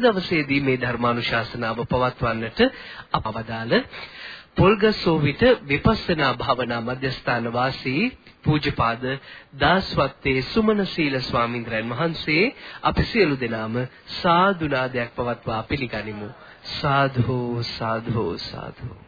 දවසේදී මේ ධර්මානුශාසනාව පවත්වන්නට අපවදාල පොල්ගසෝවිත විපස්සනා භාවනා මධ්‍යස්ථාන වාසී පූජ්‍යපාද දාස්වත්තේ සුමන සීල ස්වාමින්ද්‍රයන් වහන්සේ අපි සියලු දෙනාම සාදුනාදයක් පවත්වා පිළිගනිමු. සාධු සාධු සාධු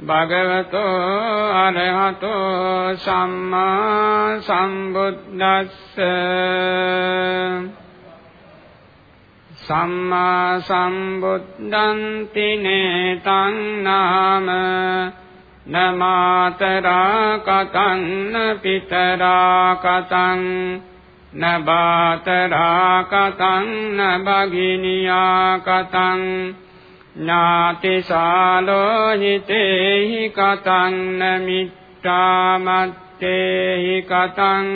භගවතු අරහතෝ සම්මා සම්බුද්දස්ස සම්මා සම්බුද්ධං තිනේතං නාම නමාතරා කතං පිතරා කතං නබාතරා කතං නබගිනියා කතං ඥාති සාලෝහිතේහි කතං නමිත්තාමත්තේහි කතං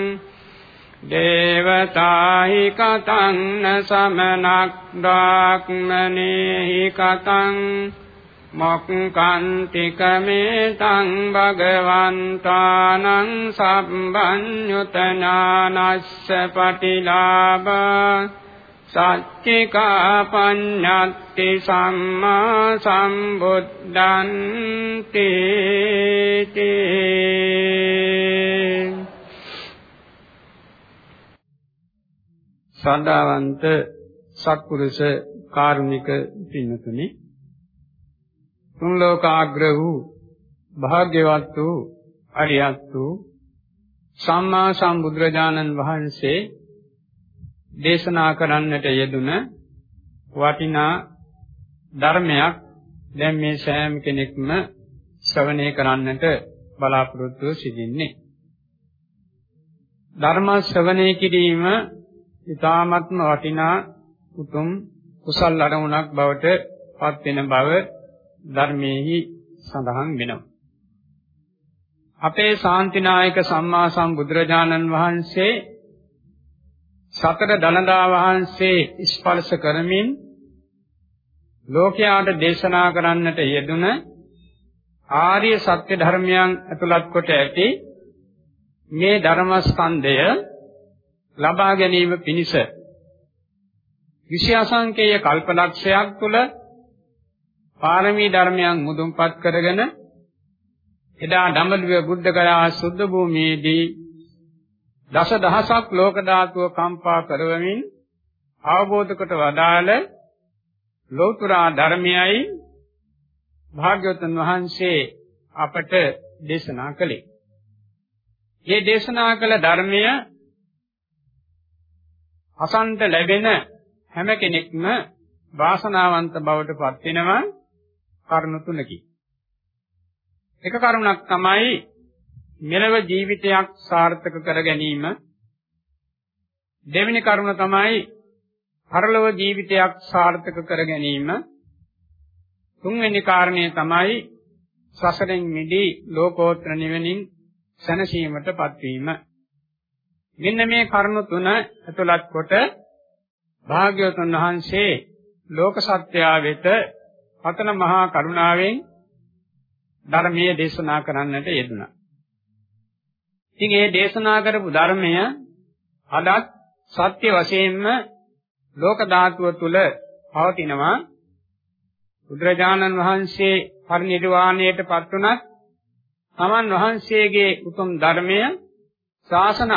දේවතාහි කතං සමනක් ඩාක්මනේහි කතං මොක්කන්තික මේතං භගවන්තානං සම්බන්්‍යුත ඥානස්ස පටිලාභා සච්චිකා පඤ්ඤත්ති සම්මා සම්බුද්ධං තේ. සදාවන්ත සත්පුරුෂ කාරුණික පින්නතුනි තුන් ලෝකාග්‍ර වූ භාග්‍යවත් වූ අරියත් වූ සම්මා සම්බුදුරජාණන් වහන්සේ දේශනා කරන්නට යෙදුන වටිනා ධර්මයක් දැන් මේ සෑම කෙනෙක්ම ශ්‍රවණය කරන්නට බලාපොරොත්තු සිටින්නේ ධර්ම ශ්‍රවණය කිරීම ඊ타ත්ම වටිනා උතුම් කුසල් අරමුණක් බවට පත් වෙන බව ධර්මයේහි සඳහන් වෙනවා. අපේ ශාන්තිනායක සම්මා සම්බුදුරජාණන් වහන්සේ සතර දනදා වහන්සේ ස්පර්ශ කරමින් ලෝකයාට දේශනා කරන්නට යෙදුන ආර්ය සත්‍ය ධර්මයන් ඇතුළත් කොට ඇති මේ ධර්මස්කන්ධය ලබා ගැනීම පිණිස විෂයාසංකේය කල්පලක්ෂයක් තුළ පාරමී ධර්මයන් මුදුන්පත් කරගෙන එදා ධම්මදිව බුද්ධ ගයා සුද්ධ භූමියේදී දස දහසක් ලෝක ධාතුව කම්පා කරවමින් අවබෝධ කොට වදාළ ලෞතුරා ධර්මයයි භාග්‍යවතුන් වහන්සේ අපට දේශනා කළේ. මේ දේශනා කළ ධර්මය අසන්ත ලැබෙන හැම කෙනෙක්ම වාසනාවන්ත බවට පත් වෙනවා කරුණු තුනකි. එක කරුණක් තමයි මෙලව ජීවිතයක් සාර්ථක කර ගැනීම. දෙවෙනි කරුණ තමයි පරලොව ජීවිතයක් සාර්ථක කර ගැනීම. තුන්වෙනි කාරණය තමයි සසරෙන් මිදී ලෝකෝත්තර නිවනින් සැනසීමටපත් වීම. මෙන්න මේ කරුණු තුන ඇතුළත් කොට භාග්‍යවතුන් වහන්සේ ලෝක සත්‍යා වෙත පතන මහා කරුණාවෙන් ධර්මයේ දේශනා කරන්නට යෙදුණා. ඉතින් මේ දේශනා කරපු ධර්මය අදත් සත්‍ය වශයෙන්ම ලෝක ධාතුව තුල පවතිනවා. බුදුරජාණන් වහන්සේ පරිනිර්වාණයට පත් වුණත් තමන් වහන්සේගේ උතුම් ධර්මය ශාසන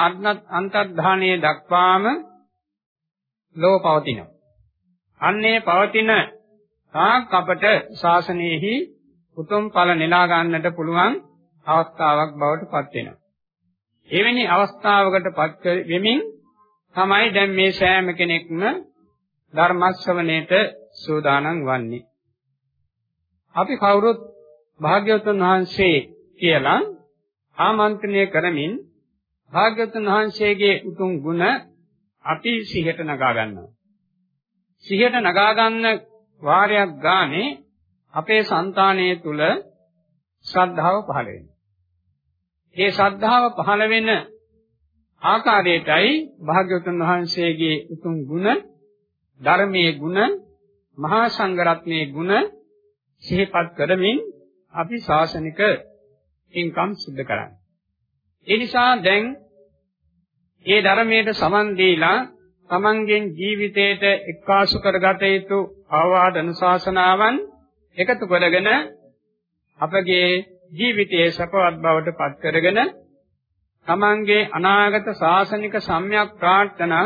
අන්තර්ධානයේ දක්වාම ලෝ පවතිනවා. අන්නේ පවතින තාක් අපට ශාසනයෙහි උතුම් ඵල නෙලා ගන්නට පුළුවන් අවස්ථාවක් බවට පත් වෙනවා. එවැනි අවස්ථාවකට පත් වෙමින් තමයි දැන් මේ සෑම කෙනෙක්ම ධර්ම ශ්‍රවණයට සූදානම් වන්නේ. අපි කවුරුත් භාග්‍යවතුන් වහන්සේ කියලා ආමන්ත්‍රණය කරමින් භාග්‍යවතුන් වහන්සේගේ උතුම් ගුණ අපි සිහියට නගා ගන්නවා. සිහියට නගා ගන්න වාරයක් ගානේ අපේ సంతානයේ තුල ශ්‍රද්ධාව පහළ වෙනවා. ඒ ශ්‍රද්ධාව පහළ වෙන ආකාරයටයි භාග්‍යවතුන් වහන්සේගේ උතුම් ගුණ ධර්මයේ ගුණ මහා සංඝරත්නයේ ගුණ සිහිපත් කරමින් අපි ශාසනික පින්කම් සිදු කරන්නේ. ඒ නිසා දැන් ඒ ධර්මයට සමන් දීලා තමන්ගෙන් ජීවිතයට එක්කාසු කරගත යුතු ආවාද අනුශාසනාවන් එකතු කරගෙන අපගේ ජීවිතයේ සපවත් බවට පත් කරගෙන තමන්ගේ අනාගත ශාසනික සම්‍යක් ප්‍රාර්ථනා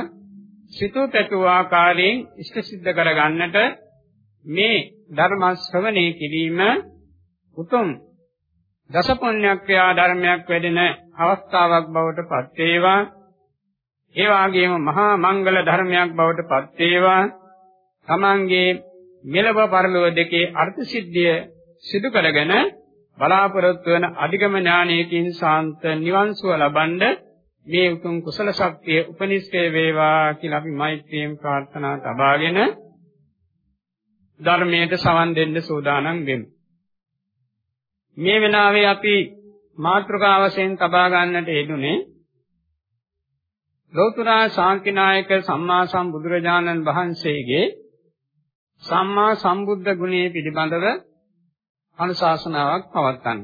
සිතූ පැතුූ ආකාරයෙන් ඉෂ්ට සිද්ධ කරගන්නට මේ ධර්ම ශ්‍රවණය කිරීම උතුම්. දස පුණ්‍යක්‍රියා ධර්මයක් වැඩෙන අවස්ථාවක් බවට පත් වේවා. ඒ වගේම මහා මංගල ධර්මයක් බවට පත් වේවා. තමන්ගේ මෙලව පරලොව දෙකේ අර්ථ සිද්ධිය සිදු කරගෙන බලාපොරොත්තු වන අධිගම ඥානයකින් සාන්ත නිවන් සුව ලබනද මේ උතුම් කුසල ශක්තිය උපනිෂ්ඨේ වේවා කියලා අපි මෛත්‍රියෙන් ප්‍රාර්ථනා තබාගෙන ධර්මයට සවන් දෙන්න සූදානම් වෙමු. මේ වෙනාවේ අපි මාත්‍රකාව වශයෙන් තබා ගන්නට යෙදුනේ ලෞතර ශාන්තිනායක සම්මා සම්බුදුරජාණන් වහන්සේගේ සම්මා සම්බුද්ධ ගුණය පිළිබඳව අනුශාසනාවක් පවත්වන්න.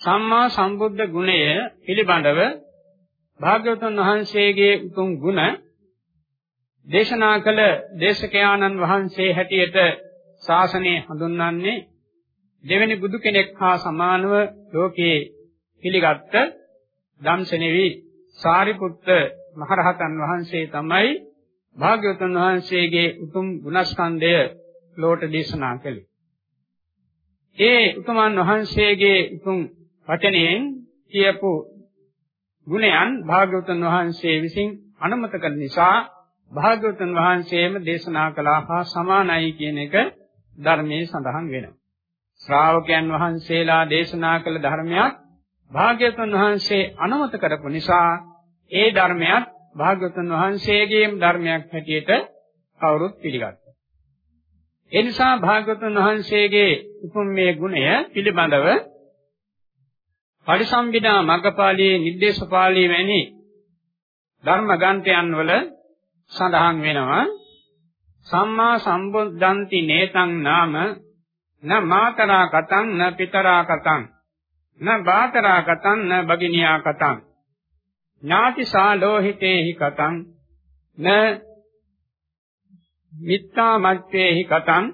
සම්මා සම්බුද්ධ ගුණය පිළිබඳව භාග්‍යවතුන් වහන්සේගේ උතුම් ගුණ දේශනා කළ දේශකයාණන් වහන්සේ හැටියට ශාසනය හඳුන්වන්නේ දෙවෙනි බුදු කෙනෙක් හා සමානව ලෝකයේ පිළිගත් ධම්සනෙවි සාරිපුත්ත මහරහතන් වහන්සේ තමයි භාග්‍යවතුන් වහන්සේගේ උතුම් ගුණස්කන්ධය ලෝට දේශනා කළේ. ඒ උතුමන් වහන්සේගේ උතුම් වචනයෙන් කියපු ගුණයන් භාග්‍යවතුන් වහන්සේ විසින් අනුමත කළ නිසා භාග්‍යවතුන් වහන්සේම දේශනා කළා හා සමානයි කියන එක ධර්මයේ සඳහන් වෙනවා. ශ්‍රාවකයන් වහන්සේලා දේශනා කළ ධර්මයක් භාග්‍යවතුන් වහන්සේ අනුමත කරපු නිසා ඒ ධර්මයක් භාග්‍යවතුන් වහන්සේගේම ධර්මයක් හැටියට කවුරුත් පිළිගත්තා. ඒ නිසා භාග්‍යවතුන් වහන්සේගේ උතුම් මේ ගුණය පිළිබඳව පරිසම්බිදා මග්ගපාළියේ නිर्देशපාළියේ වැනි ධර්ම ග්‍රන්ථයන් වල සඳහන් වෙනවා. සම්මා සම්බුද්ධන්ති නේතං නාම න මාතරා කතං න පිතරා කතං න බාතරා කතං න බගිනියා කතං ඥාතිසා ලෝහිතේහි කතං න මිත්තා මච්චේහි කතං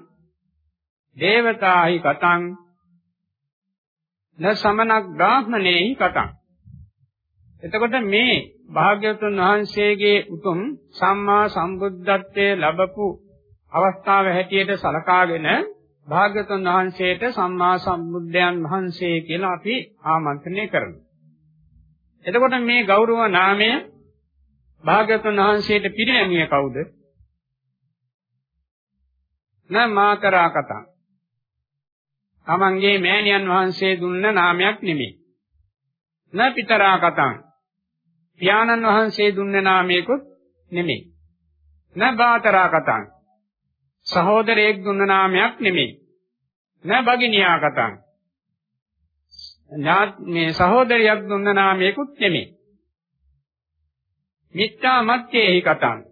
දේවතාහි කතං න සමනක් බ්‍රාහ්මණේහි කතං එතකොට මේ භාග්‍යවතුන් වහන්සේගේ උතුම් සම්මා සම්බුද්ධත්වයේ ලැබපු අවස්ථාව හැටියට සලකාගෙන භාග්‍යවතුන් වහන්සේට සම්මා සම්බුද්ධයන් වහන්සේ කියලා අපි ආමන්ත්‍රණය කරනවා. එතකොට මේ ගෞරව නාමය භාග්‍යවතුන් වහන්සේට පිරිනැමිය කවුද? න මාතරා කතා. තමන්ගේ මෑණියන් වහන්සේ දුන්න නාමයක් නෙමෙයි. න පිතරා කතා. පියාණන් වහන්සේ දුන්න නාමයකුත් නෙමෙයි. න බාතරා කතා. සහෝදරයෙක් දුන්න නාමයක් නෙමෙයි. න බගිනියා කතං. මේ සහෝදරියක් දුන්න නාමයකුත් නෙමෙයි. මිත්‍යා මත්තේහි කතං.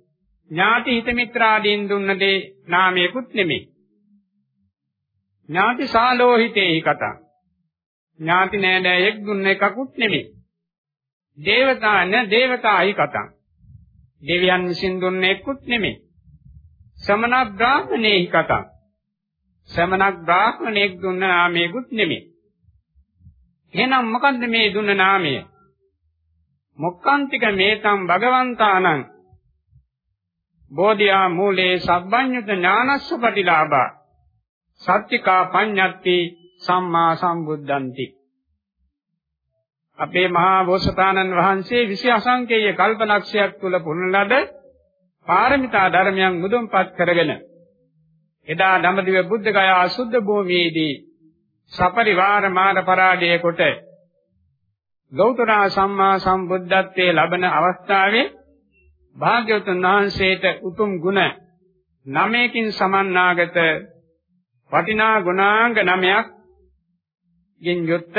ඥාති හිත මිත්‍රාදීන් දුන්න දේ නාමයකුත් නෙමෙයි. ඥාති සාලෝහිතේහි කතං. ඥාති නෑදෑයෙක් දුන්න එකකුත් නෙමෙයි. දේවතාන දේවතායි කතං. දෙවියන් විසින් දුන්න එක්කුත් නෙමෙයි. සමන බ්‍රාහ්මණේහි කතා. සමනක් බ්‍රාහ්මණෙක් දුන්න නාමයකුත් නෙමෙයි. එහෙනම් මොකද්ද මේ දුන්න නාමය? මොක්කාන්තික මේතම් භගවන්තානං බෝධියා මූලේ සබ්බඤ්ඤුත ඥානස්ස පටිලාභා. සත්‍තිකා පඤ්ඤත්ති සම්මා සම්බුද්ධಂತಿ. අපේ මහා බෝසතාණන් වහන්සේ විශ් අසංකේය කල්පලක්ෂයක් තුල පුරන ලද පාරමිතා ධර්මයන් මුදුන්පත් කරගෙන එදා ධම්මදිව බුද්ධ ගයා අසුද්ධ භූමියේදී සපරිවාර මාන පරාජය කොට ගෞතම සම්මා සම්බුද්ධත්වයේ ලබන අවස්ථාවේ භාග්‍යවතුන් වහන්සේට උතුම් ගුණ නමයකින් සමන්නාගත වටිනා ගුණාංග නමයක් ගෙන් යුක්ත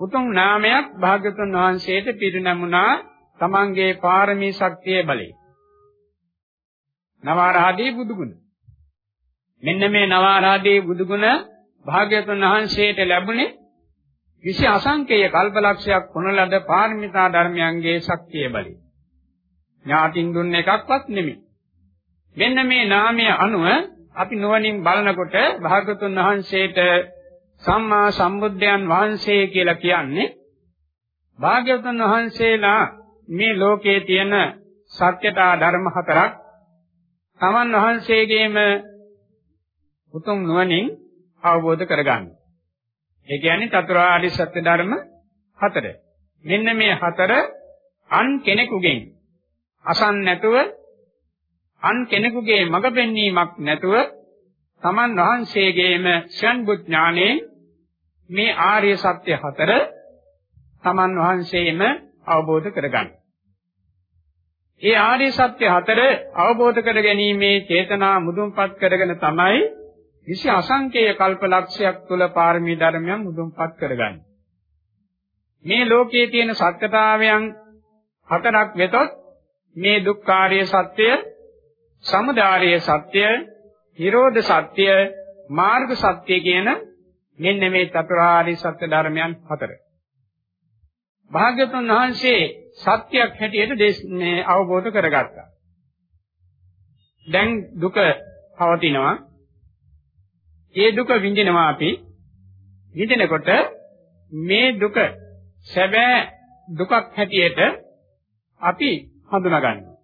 උතුම් නාමයක් භාග්‍යතුන් වහන්සේට පිරිනැමුණා තමන්ගේ පාරමී ශක්තිය බලයෙන්. නවාරාදී බුදුගුණ. මෙන්න මේ නවාරාදී බුදුගුණ භාග්‍යතුන් වහන්සේට ලැබුණේ විශ් අසංකේය කල්පලක්ෂයක් වුණ ලද පාරමිතා ධර්මයන්ගේ ශක්තිය බලයෙන්. ඥාතින් දුන්න එකක්වත් නෙමෙයි. මෙන්න මේ නාමය අනුව අපි නුවණින් බලනකොට භාගතුන් වහන්සේට සම්මා සම්බුද්ධයන් වහන්සේ කියලා කියන්නේ භාග්‍යවතුන් වහන්සේලා මේ ලෝකයේ තියෙන සත්‍යතා ධර්ම හතරක් තමන් වහන්සේගේම උතුම් නුවණින් අවබෝධ කරගන්න. ඒ කියන්නේ චතුරාර්ය සත්‍ය ධර්ම හතර. මෙන්න මේ හතර අන් කෙනෙකුගෙන් අසන් නැතුව අන් කෙනෙකුගේ මඟ පෙන්වීමක් නැතුව තමන් වහන්සේගේම ශන්බුත් ඥානයෙන් මේ ආර්ය සත්‍ය හතර තමන් වහන්සේම අවබෝධ කරගන්න. ඒ ආර්ය සත්‍ය හතර අවබෝධ කර ගැනීමේ චේතනා මුදුන්පත් කරගෙන තමයි විශ් අසංකේය කල්පලක්ෂයක් තුල පාරමී ධර්මයන් මුදුන්පත් කරගන්නේ. මේ ලෝකයේ තියෙන සත්‍යතාවයන් හතරක් වෙතොත් මේ දුක්ඛාරිය සත්‍ය, සමුදාරිය සත්‍ය, නිරෝධ සත්‍ය, මාර්ග සත්‍ය කියන මෙන්න මේ චතුරාර්ය සත්‍ය ධර්මයන් හතර. භාග්‍යවතුන් වහන්සේ සත්‍යයක් හැටියට මේ අවබෝධ කරගත්තා. දැන් දුක පවතිනවා. ඒ දුක විඳිනවා අපි. විඳිනකොට මේ දුක සැබෑ දුකක් හැටියට අපි හඳුනාගන්නවා.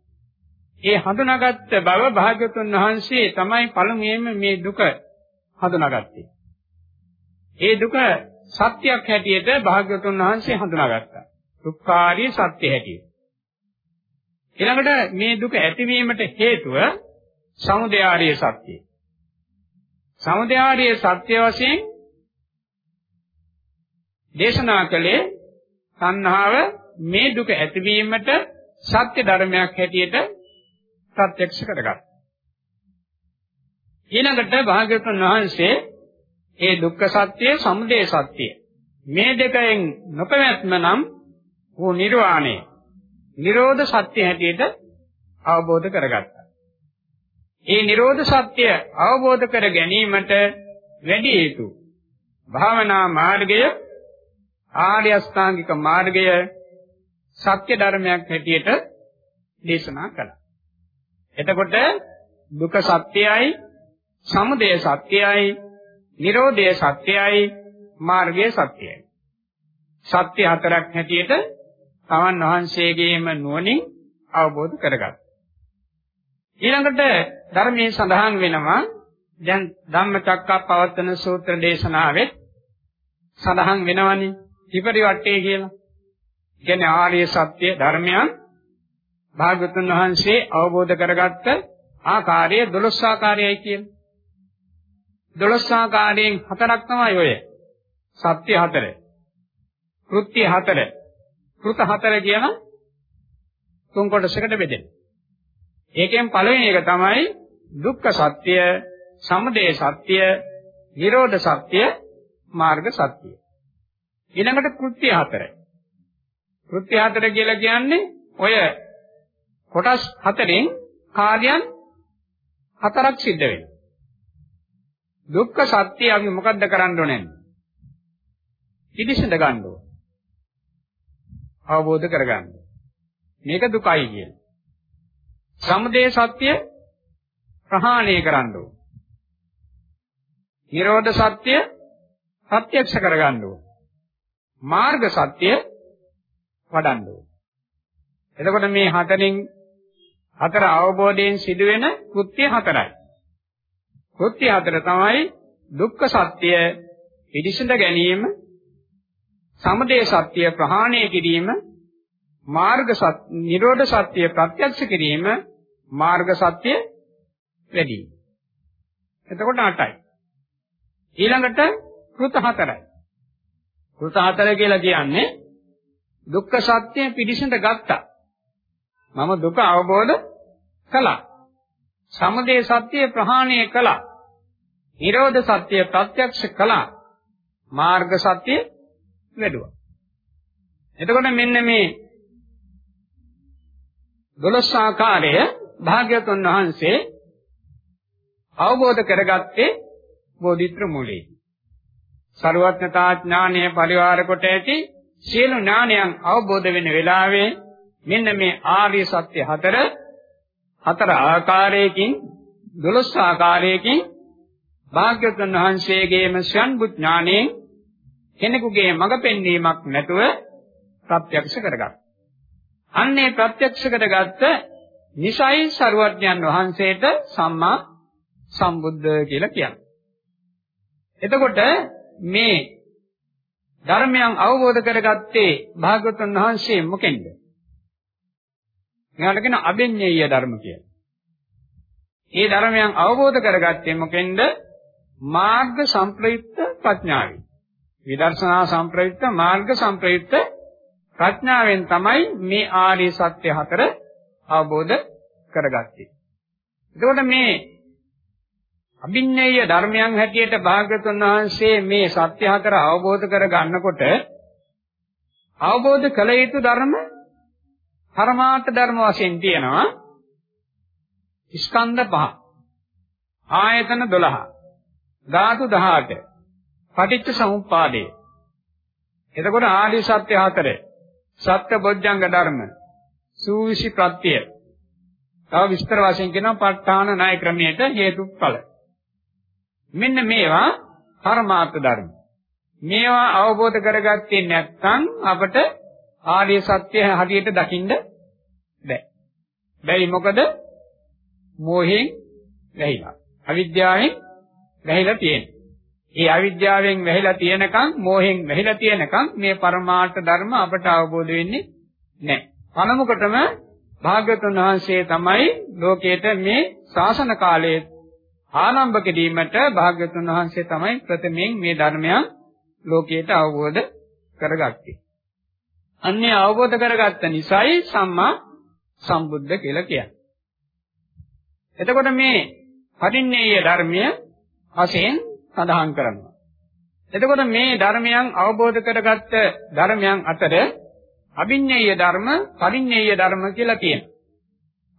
ඒ හඳුනාගත්ත බව භාග්‍යවතුන් වහන්සේ තමයි පළමුවෙන්ම මේ දුක හඳුනාගත්තේ. ඒ දුක සත්‍යයක් හැටියට භාග්‍යවතුන් වහන්සේ හඳුනාගත්තා. දුක්ඛාරිය සත්‍ය හැටියට. ඊළඟට මේ දුක ඇතිවීමට හේතුව සමුදයාරිය සත්‍යය. සමුදයාරිය සත්‍ය වශයෙන් දේශනා කළේ සංහාව මේ දුක ඇතිවීමට සත්‍ය ධර්මයක් හැටියට ප්‍රත්‍යක්ෂ කරගත්තා. ඊළඟට භාග්‍යවතුන් වහන්සේ ඒ දුක්ඛ සත්‍ය, සමුදය සත්‍ය මේ දෙකෙන් නොපැවැත්ම නම් වූ නිර්වාණය, නිරෝධ සත්‍ය හැටියට අවබෝධ කරගත්තා. ඒ නිරෝධ සත්‍ය අවබෝධ කර ගැනීමට වැඩි යුතු භාවනා මාර්ගය ආර්ය අෂ්ටාංගික මාර්ගය සත්‍ය ධර්මයක් හැටියට දේශනා කළා. එතකොට දුක සත්‍යයයි, සමුදය සත්‍යයයි, නිරෝධය සත්‍යයයි, මාර්ගය සත්‍යයයි. සත්‍ය හතරක් හැටියට තමන් වහන්සේගේම නුවණින් අවබෝධ කරගත්තා. ඊළඟට ධර්මයේ සඳහන් වෙනවා දැන් ධම්මචක්කප්පවත්තන සූත්‍ර දේශනාවේ සඳහන් වෙනවනේ ත්‍රිපරිවට්ටේ කියලා. කියන්නේ ආර්ය සත්‍ය ධර්මයන් භාගතුන් වහන්සේ අවබෝධ කරගත්ත ආකාරය 12 ආකාරයයි කියන්නේ. 12 ආකාරයෙන් හතරක් තමයි ඔය. සත්‍ය හතර. කෘත්‍ය හතර. කෘත හතර කියන තුන් කොටසකට බෙදෙනවා. ඒකෙන් පළවෙනි එක තමයි දුක්ඛ සත්‍ය, සමුදය සත්‍ය, නිරෝධ සත්‍ය, මාර්ග සත්‍ය. ඊළඟට කෘත්‍ය හතර. කෘත්‍ය හතර කියලා කියන්නේ ඔය කොටස් හතරෙන් කාර්යයන් හතරක් සිද්ධ වෙනවා. දුක්ඛ සත්‍ය අපි මොකද්ද කරන්න ඕනේ? පිළිසඳ ගන්න ඕන. අවබෝධ කරගන්න. මේක දුකයි කියන්නේ. සමුදය සත්‍ය ප්‍රහාණය කරන්න ඕන. නිරෝධ සත්‍ය ප්‍රත්‍යක්ෂ කරගන්න ඕන. මාර්ග සත්‍ය වඩන්න ඕන. එතකොට මේ හතරෙන් හතර අවබෝධයෙන් සිදුවෙන කෘත්‍ය හතරයි. කෘත්‍ය හතර තමයි දුක්ඛ සත්‍ය පිළිසිඳ ගැනීම, සමුදය සත්‍ය ප්‍රහාණය කිරීම, මාර්ග සත්‍ය, නිරෝධ සත්‍ය ප්‍රත්‍යක්ෂ කිරීම, මාර්ග සත්‍ය වැඩි. එතකොට 8යි. ඊළඟට කෘත හතරයි. කෘත හතර කියලා කියන්නේ දුක්ඛ සත්‍ය පිළිසිඳ ගත්තා. මම දුක අවබෝධ කළා. සමුදය සත්‍ය ප්‍රහාණය කළා. නිරෝධ සත්‍ය ප්‍රත්‍යක්ෂ කළා. මාර්ග සත්‍ය වැඩුවා. එතකොට මෙන්න මේ 12 ආකාරය භාග්‍යවතුන් වහන්සේ අවබෝධ කරගත්තේ බෝධිත්‍ර මූලයේ. ਸਰවඥතා ඥානය පරිවාර කොට ඇති සියලු ඥානයන් අවබෝධ වෙන වෙලාවේ මෙන්න මේ ආර්ය සත්‍ය හතර හතර ආකාරයකින් 12 ආකාරයකින් භාග්‍යවතුන් වහන්සේගේම ස්වයන්බුත් ඥාණයෙන් කෙනෙකුගේ මඟ පෙන්වීමක් නැතුව ප්‍රත්‍යක්ෂ කරගත්තා. අන්නේ ප්‍රත්‍යක්ෂ කරගත්ත නිසයි සරුවඥන් වහන්සේට සම්මා සම්බුද්ධ කියලා කියන්නේ. එතකොට මේ ධර්මයන් අවබෝධ කරගත්තේ භාග්‍යවතුන් වහන්සේ මොකෙන්ද? මෙයාට කියන අභිඤ්ඤේය ධර්ම කියලා. මේ ධර්මයන් අවබෝධ කරගත්තේ මොකෙන්ද? මාර්ග සම්ප්‍රයුක්ත ප්‍රඥාවෙන්. විදර්ශනා සම්ප්‍රයුක්ත මාර්ග සම්ප්‍රයුක්ත ප්‍රඥාවෙන් තමයි මේ ආර්ය සත්‍ය හතර අවබෝධ කරගත්තේ. එතකොට මේ අභිඤ්ඤේය ධර්මයන් හැටියට භාග්‍යතුන් වහන්සේ මේ සත්‍ය හතර අවබෝධ කර ගන්නකොට අවබෝධ කළ යුතු ධර්ම පරමාර්ථ ධර්ම වශයෙන් තියෙනවා. ස්කන්ධ පහ ආයතන 12 ධාතු 18 පටිච්ච සමුප්පාදය. එතකොට ආදි සත්‍ය හතර සත්‍ය බොජ්ජංග ධර්ම සූවිසි ප්‍රත්‍ය තව විස්තර වශයෙන් කියනවා ප ဋ ාණ ණය ක්‍රමයට හේතුඵල. මෙන්න මේවා පරමාර්ථ ධර්ම මේවා අවබෝධ කරගත්තේ නැත්නම් අපට ආර්ය සත්‍ය හරියට දකින්න බෑ. බැයි මොකද? මෝහයෙන් වැහිලා. අවිද්‍යාවෙන් වැහිලා තියෙන්නේ. ඒ අවිද්‍යාවෙන් වැහිලා තියෙනකන්, මෝහෙන් වැහිලා තියෙනකන් මේ පරමාර්ථ ධර්ම අපට අවබෝධ වෙන්නේ නැහැ. පළමුකටම භාග්‍යතුන් වහන්සේ තමයි ලෝකයට මේ ශාසන කාලයේ ආරම්භ කිරීමට භාග්‍යතුන් වහන්සේ තමයි ප්‍රථමයෙන් මේ ධර්මයන් ලෝකයට අවබෝධ කරගත්තේ. අන්නේ අවබෝධ කරගත්ත නිසායි සම්මා සම්බුද්ධ කියලා කියන්නේ. එතකොට මේ පරිණ්‍යය ධර්මය වශයෙන් සඳහන් කරනවා. එතකොට මේ ධර්මයන් අවබෝධ කරගත්ත ධර්මයන් අතර අභිඤ්ඤේය ධර්ම, පරිඤ්ඤේය ධර්ම කියලා කියනවා.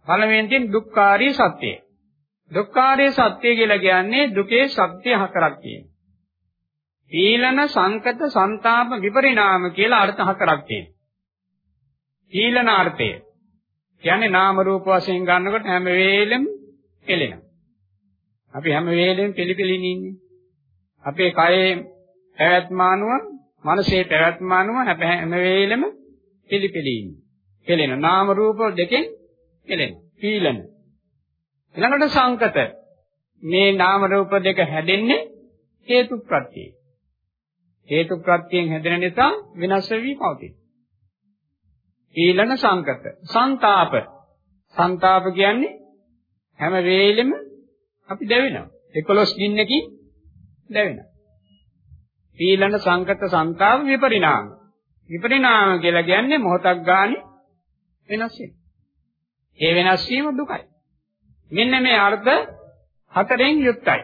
පළවෙනියෙන් තියෙන දුක්ඛාරී සත්‍යය. දුක්ඛාරී සත්‍ය කියලා කියන්නේ දුකේ සත්‍ය හතරක් තියෙනවා. ඊලන සංකත ਸੰతాප විපරිණාම කියලා අර්ථ හතරක් තියෙනවා. ඊලනාර්ථය කියන්නේ නාම රූප වශයෙන් ගන්නකොට හැම වෙලෙම එළෙනවා. අපි හැම වෙලෙම පිළිපිලින් ඉන්නේ. අපේ කයේ පැවැත්ම අනුව, මනසේ පැවැත්ම අනුව හැම වෙලෙම පිළිපිලි ඉන්නේ. එළෙන නාම රූප දෙකෙන් එළෙන. ඊලන. ඊළඟට සංකත. මේ නාම රූප දෙක හැදෙන්නේ හේතු ප්‍රත්‍යයෙන්. හේතු ප්‍රත්‍යයෙන් හැදෙන නිසා වෙනස් වෙවි පවතී. ඊළඟ සංකත. සංతాප සංతాප කියන්නේ හැම වෙලෙම අපි දැවෙනවා. 11 ගින්නකින් දැවෙනවා. ඊළඟ සංකත සංతాප විපරිණාම. විපරිණාම කියලා කියන්නේ මොහොතක් ගානේ වෙනස් වෙනවා. ඒ වෙනස් වීම දුකයි. මෙන්න මේ අර්ථ හතරෙන් යුක්තයි.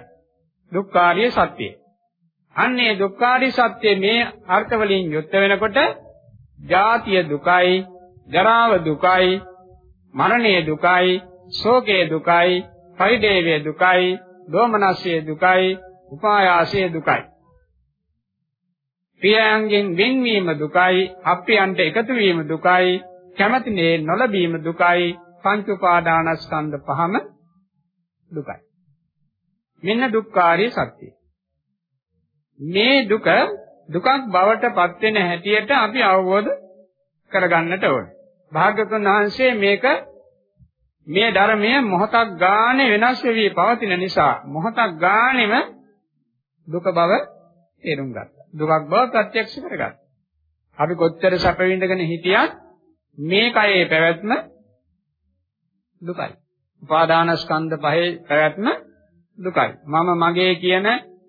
දුක්ඛාරිය සත්‍යය. අන්නේ දුක්ඛාරිය සත්‍ය මේ අර්ථ වලින් යුක්ත වෙනකොට ජාතිය දුකයි ජරාව දුකයි, මරණය දුකයි, ශෝකය දුකයි, පරිදේවය දුකයි, දෝමනස්ය දුකයි, උපායාසය දුකයි. ප්‍රියයන්ගෙන් වෙන්වීම දුකයි, අප්‍රියන්ට එකතු වීම දුකයි, කැමැතිනේ නොලැබීම දුකයි, පංච උපාදානස්කන්ධ පහම දුකයි. මෙන්න දුක්ඛාරී සත්‍යය. මේ දුක දුකක් බවට පත් වෙන හැටියට අපි අවබෝධ කරගන්නට ඕනේ. භාග්‍යවතුන් වහන්සේ මේක මේ ධර්මය මොහොතක් ගානේ වෙනස් වෙවි පවතින නිසා මොහොතක් ගානෙම දුක බව තේරුම් ගත්තා. දුකක් බව ප්‍රත්‍යක්ෂ කරගත්තා. අපි කොච්චර සැප විඳගෙන හිටියත් මේ කයේ පැවැත්ම දුකයි. උපාදානස්කන්ධ පහේ පැවැත්ම දුකයි. මම මගේ කියන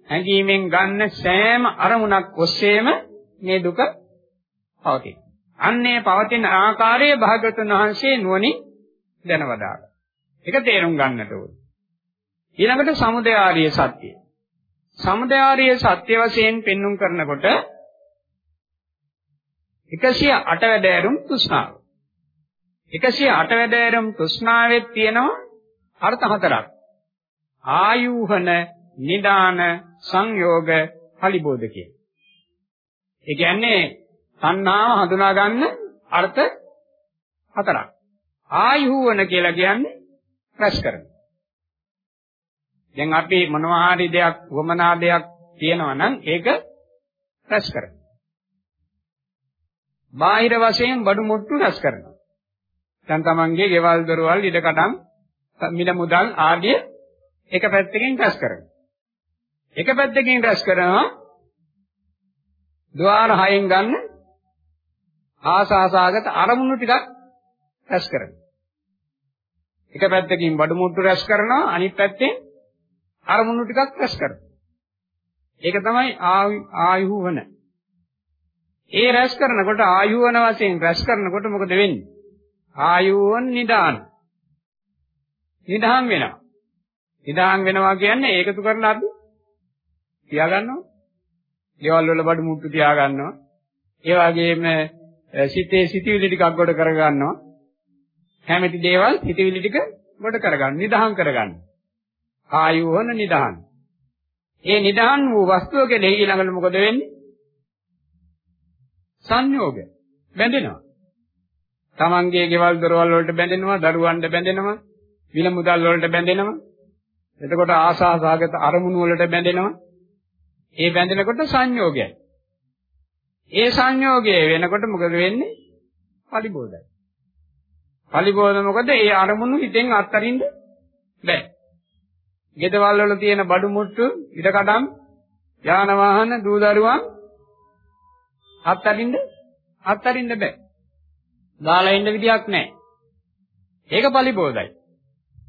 හැඟීමෙන් ගන්න සෑම අරමුණක් ඔස්සේම මේ දුක පවතී. අන්නේ පවතින ආකාරයේ භාගතුන් වහන්සේ නුවණින් දැනවදාලා. ඒක තේරුම් ගන්නට ඕනේ. ඊළඟට සමුදය ආර්ය සත්‍යය. සමුදය ආර්ය සත්‍ය වශයෙන් පෙන්눔 කරනකොට 108 වැඩෑරුම් තෘෂ්ණාව. 108 වැඩෑරුම් තෘෂ්ණාවෙත් තියෙනවා අර්ථ හතරක්. ආයුහන, නිදාන, සංයෝග, පරිබෝධ කියන. ඒ කියන්නේ තණ්හාව හඳුනා ගන්න අර්ථ හතරක්. ආයුහන කියලා කියන්නේ රැස් කරන. දැන් අපි මොනවා හරි දෙයක් වමනා දෙයක් තියෙනවා නම් ඒක රැස් කරනවා. බාහිර වශයෙන් බඩු මුට්ටු රැස් කරනවා. දැන් තමන්ගේ ගෙවල් දොරවල් ඉඩකඩම් මිල මුදල් ආදී එක පැත්තකින් රැස් කරනවා. එක පැත්තකින් රැස් කරනවා ద్వාර හයෙන් ගන්න ආසාසාගත අරමුණු ටිකක් රැස් කරනවා. එක පැත්තකින් බඩු මුට්ටු රැස් කරනවා අනිත් පැත්තෙන් අරමුණු ටිකක් රැස් කරනවා. ඒක තමයි ආයුවන. ඒ රැස් කරනකොට ආයුවන වශයෙන් රැස් කරනකොට මොකද වෙන්නේ? ආයුවන් නිදාන. නිදාන් වෙනවා. නිදාන් වෙනවා කියන්නේ ඒකතු කරලා අපි තියාගන්නවා. දේවල් වල බඩු මුට්ටු තියාගන්නවා. ඒ වගේම සිතේ සිටිවිලි ටිකක් ගොඩ කරගන්නවා. කැමැති දේවල් සිටිවිලි ටික ගොඩ කරගන්න, නිදාන් කරගන්න. ආයුවන නිදාන්. ඒ නිදාන් වූ වස්තුව කෙරෙහි ඊළඟට මොකද වෙන්නේ? සංයෝග බැඳෙනවා. තමන්ගේ ගෙවල් දොරවල් වලට බැඳෙනවා, දරුවන්ට බැඳෙනවා, විල මුදල් වලට බැඳෙනවා. එතකොට ආසාසගත අරමුණු වලට බැඳෙනවා. ඒ බැඳෙනකොට සංයෝගයයි. ඒ සංයෝගය වෙනකොට මොකද වෙන්නේ? පරිබෝධයි. පරිබෝධ මොකද? ඒ අරමුණු හිතෙන් අත්තරින්න බෑ. ගෙදවල් වල තියෙන බඩු මුට්ටු, ඉඩකඩම්, යාන වාහන, දූ දරුවන් අත්තරින්න අත්තරින්න බෑ. දාලා ඉන්න විදියක් නැහැ. ඒක පරිබෝධයි.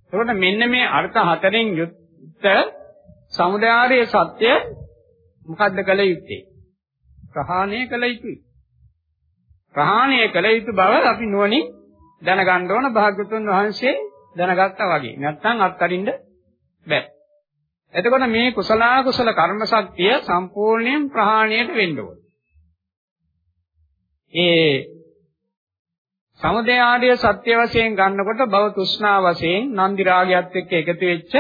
එතකොට මෙන්න මේ අර්ථ හතරෙන් යුක්ත සමුදයාරයේ සත්‍ය මොකද්ද කළ යුත්තේ? ප්‍රහාණය කළ යුතුයි. ප්‍රහාණය කළ යුතු බව අපි නුවණින් දැනගන්න ඕන භාග්‍යතුන් වහන්සේ දැනගත්තා වගේ. නැත්නම් අත්හරින්න බෑ. එතකොට මේ කුසල කුසල කර්ම ශක්තිය සම්පූර්ණයෙන් ප්‍රහාණයට වෙන්න ඕන. ඒ සමුදය ආර්ය සත්‍ය වශයෙන් ගන්නකොට භව තෘෂ්ණා වශයෙන් නන්දි රාගයත් එක්ක එකතු වෙච්ච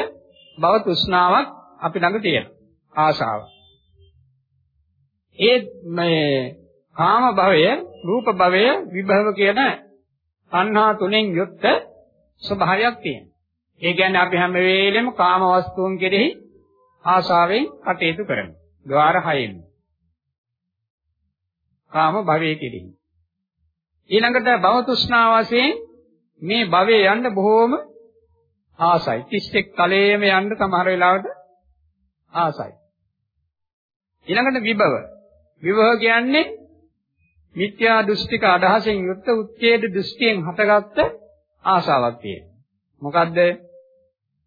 භව තෘෂ්ණාවක් අපි ළඟ තියෙනවා. ආශාව. ඒ මේ කාම භවය, රූප භවය, විභව කියන සංහා තුනෙන් යුක්ත ස්වභාවයක් තියෙනවා. ඒ කියන්නේ අපි හැම වෙලෙම කාම වස්තුන් කෙරෙහි ආශාවෙන් කටයුතු කරනවා. ద్వාර හයෙන්. කාම භවයේ කෙරෙහි. ඊළඟට භව තෘෂ්ණා වශයෙන් මේ භවයේ යන්න බොහෝම ආසයි. 31 තලයේම යන්න සමහර වෙලාවට ආසයි. ඊළඟට විභව. විභව කියන්නේ මිත්‍යා දෘෂ්ටික අදහසෙන් යුක්ත උච්ඡේද දෘෂ්ටියෙන් හටගත්ත ආසාවක් තියෙනවා. මොකද්ද?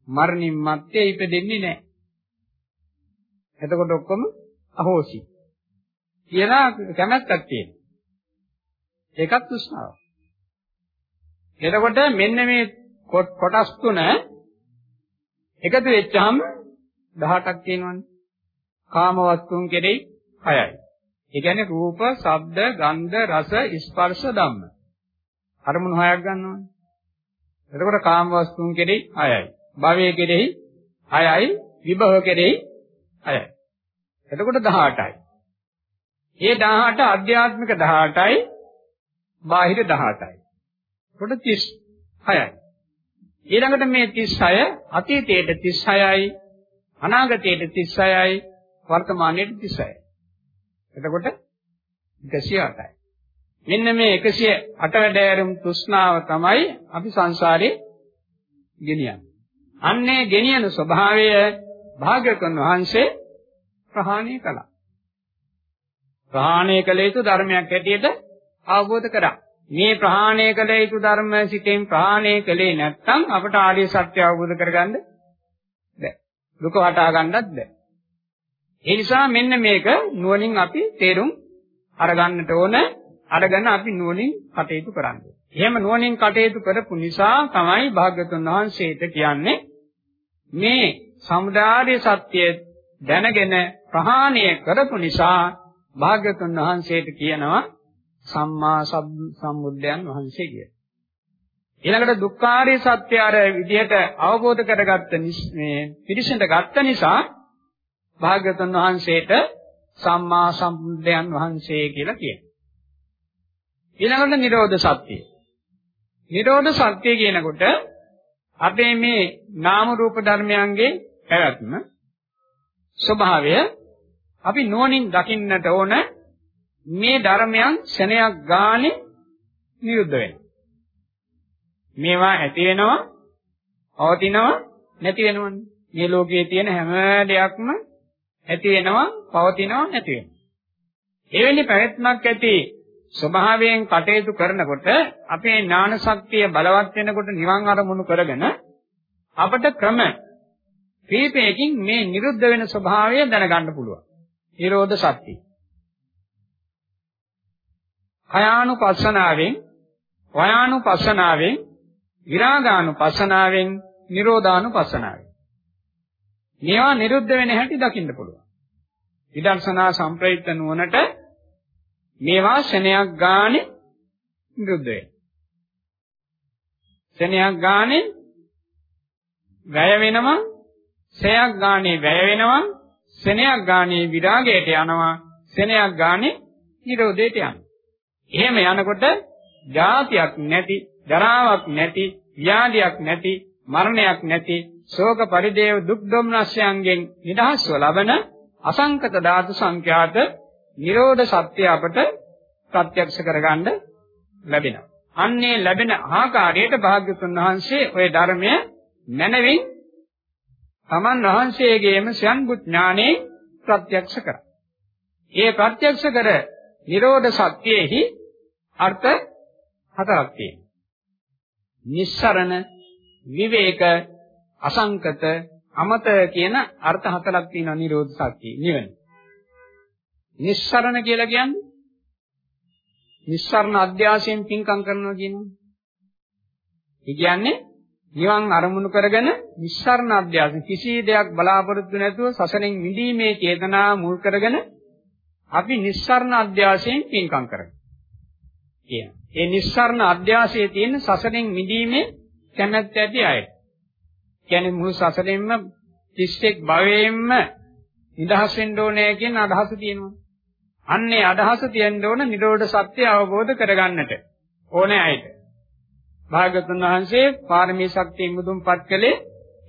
මරණින් මත්තේ ඉපදෙන්නේ නැහැ. එතකොට ඔක්කොම අහෝසි. කියලා කැමැත්තක් තියෙනවා. ඒකත් තෘෂ්ණාව. එතකොට මෙන්න මේ කොටස් තුන එකතු වෙච්චාම 18ක් තියෙනවනේ. කාම වස්තුන් කෙරෙහි 6යි. ඒ කියන්නේ රූප, ශබ්ද, ගන්ධ, රස, ස්පර්ශ, ධම්ම. අරමුණු 6ක් ගන්නවනේ. එතකොට කාම වස්තුන් කෙරෙහි 6යි. භවයේ කෙරෙහි 6යි. විභව කෙරෙහි 6යි. එතකොට 18යි. මේ 18 අධ්‍යාත්මික 18යි බාහිර 18යි. එතකොට 36යි. ඊළඟට මේ 36 අතීතයේ 36යි අනාගතයේ 36යි වර්තමානයේ 36යි. එතකොට 108යි. මෙන්න මේ 108 වැඩෑරුම් තෘෂ්ණාව තමයි අපි සංසාරේ ගෙනියන්නේ. අන්නේ ගෙනියන ස්වභාවය භාග්‍යවතුන් වහන්සේ ප්‍රහාණය කළා. ප්‍රහාණය කළ යුතු ධර්මයක් හැටියට අවබෝධ කරා. මේ ප්‍රහාණය කළ යුතු ධර්ම සිතෙන් ප්‍රහාණය කළේ නැත්නම් අපට ආර්ය සත්‍ය අවබෝධ කරගන්න බැහැ. දුක වටා ගන්නත් බැහැ. ඒ නිසා මෙන්න මේක නුවණින් අපි තේරුම් අරගන්නට ඕන අරගෙන අපි නුවණින් කටයුතු කරන්න. එහෙම නුවණින් කටයුතු කරපු නිසා තමයි භාග්‍යතුන් වහන්සේට කියන්නේ මේ සමුදාය සත්‍ය දැනගෙන ප්‍රහාණය කරපු නිසා භාග්‍යතුන් වහන්සේට කියනවා සම්මා සම්බුද්ධයන් වහන්සේ කිය. ඊළඟට දුක්ඛාරය සත්‍ය අර විදිහට අවබෝධ කරගත්ත මේ පිරිසඳ ගත්ත නිසා භාග්‍යවතුන් වහන්සේට සම්මා සම්බුද්ධයන් වහන්සේ කියලා කියනවා. ඊළඟට නිරෝධ සත්‍යය. නිරෝධ සත්‍ය කියනකොට අපේ මේ නාම රූප ධර්මයන්ගේ පැවැත්ම ස්වභාවය අපි නුවණින් දකින්නට ඕන මේ ධර්මයන් ශනයක් ගානේ නිරුද්ධ වෙනවා. මේවා ඇති වෙනවා, පවතිනවා, නැති වෙනවනේ. මේ ලෝකයේ තියෙන හැම දෙයක්ම ඇති වෙනවා, පවතිනවා, නැති වෙනවා. එවැනි පැවැත්මක් ඇති ස්වභාවයෙන් කටයුතු කරනකොට අපේ ඥාන ශක්තිය බලවත් වෙනකොට නිවන් අරමුණු කරගෙන අපට ක්‍රම කීපයකින් මේ නිරුද්ධ වෙන ස්වභාවය දැනගන්න පුළුවන්. නිරෝධ සත්‍ය. කයානුපස්සනාවෙන්, වයානුපස්සනාවෙන්, විරාගානුපස්සනාවෙන්, නිරෝධානුපස්සනාවෙන්. මේවා නිරුද්ධ වෙන හැටි දකින්න පුළුවන්. විදර්ශනා සම්ප්‍රයුක්ත නුවණට මේවා ශනයක් ගානේ නිරුද්ධ වෙනවා. ශනයක් ගානේ වැය වෙනවා, ශනයක් ගානේ වැය වෙනවා, ශනයක් ගානේ විරාගයට යනවා, ශනයක් ගානේ නිරෝධයට යනවා. එහෙම යනකොට ජාතියක් නැති, ජරාවක් නැති, ව්‍යාධියක් නැති, මරණයක් නැති, ශෝක පරිදේව දුක් දුම්නස්යන්ගෙන් නිදහස්ව ලබන අසංකත ධාතු සංඛ්‍යාත නිරෝධ සත්‍ය අපට ප්‍රත්‍යක්ෂ කරගන්න ලැබෙනවා. අන්නේ ලැබෙන ආකාරයට භාග්‍යතුන් වහන්සේ ওই ධර්මය මනවින් තමන් වහන්සේගේම ස්වයංබුත් ඥානේ ප්‍රත්‍යක්ෂ කරා. ඒ ප්‍රත්‍යක්ෂ කර නිරෝධ සත්‍යෙහි අර්ථ හතරක් තියෙනවා. නිස්සරණ විවේක අසංකත අමත කියන අර්ථ හතරක් තියෙනවා නිරෝධ සත්‍ය නිවන. නිස්සරණ කියලා කියන්නේ නිස්සරණ අධ්‍යාසයෙන් පින්කම් කරනවා කියනවා. ඒ කියන්නේ නිවන් අරමුණු කරගෙන නිස්සරණ අධ්‍යාසයෙන් කිසි දෙයක් බලාපොරොත්තු නැතුව සසරෙන් මිදීමේ චේතනා මුල් කරගෙන අපි නිස්සරණ අධ්‍යාසයෙන් පින්කම් කරනවා. කියන. ඒ නිස්සරණ අධ්‍යාසයේ තියෙන සසරෙන් මිදීමේ කැමැත්ත ඇති අය. කියන්නේ මුළු සසරෙන්ම 31 භවයෙන්ම නිදහස් වෙන්න ඕනේ කියන අදහස තියෙනවා. අන්නේ අදහස තියෙන්න ඕන නිරෝධ සත්‍ය අවබෝධ කරගන්නට ඕනේ අයට. භාගතුන් වහන්සේ පාරමී ශක්තිය මුදුන්පත් කළේ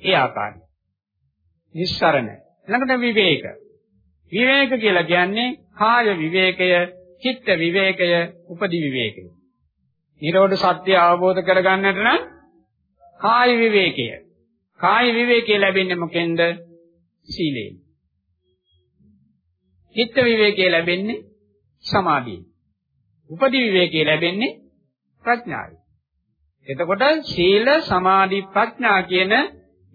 ඒ ආකාරයි. නිස්සරණ. ළඟට විවේක. විවේක කියලා කියන්නේ කාය විවේකය, චිත්ත විවේකය, උපදි විවේකය. නිරෝධ සත්‍ය අවබෝධ කරගන්නට නම් කාය විවේකය. කාය විවේකය ලැබෙන්නේ මොකෙන්ද? සීලයෙන්. චිත්ත විවේකයේ ලැබෙන්නේ සමාධියෙන්. උපදි විවේකයේ ලැබෙන්නේ ප්‍රඥාවෙන්. එතකොට සීල සමාධි ප්‍රඥා කියන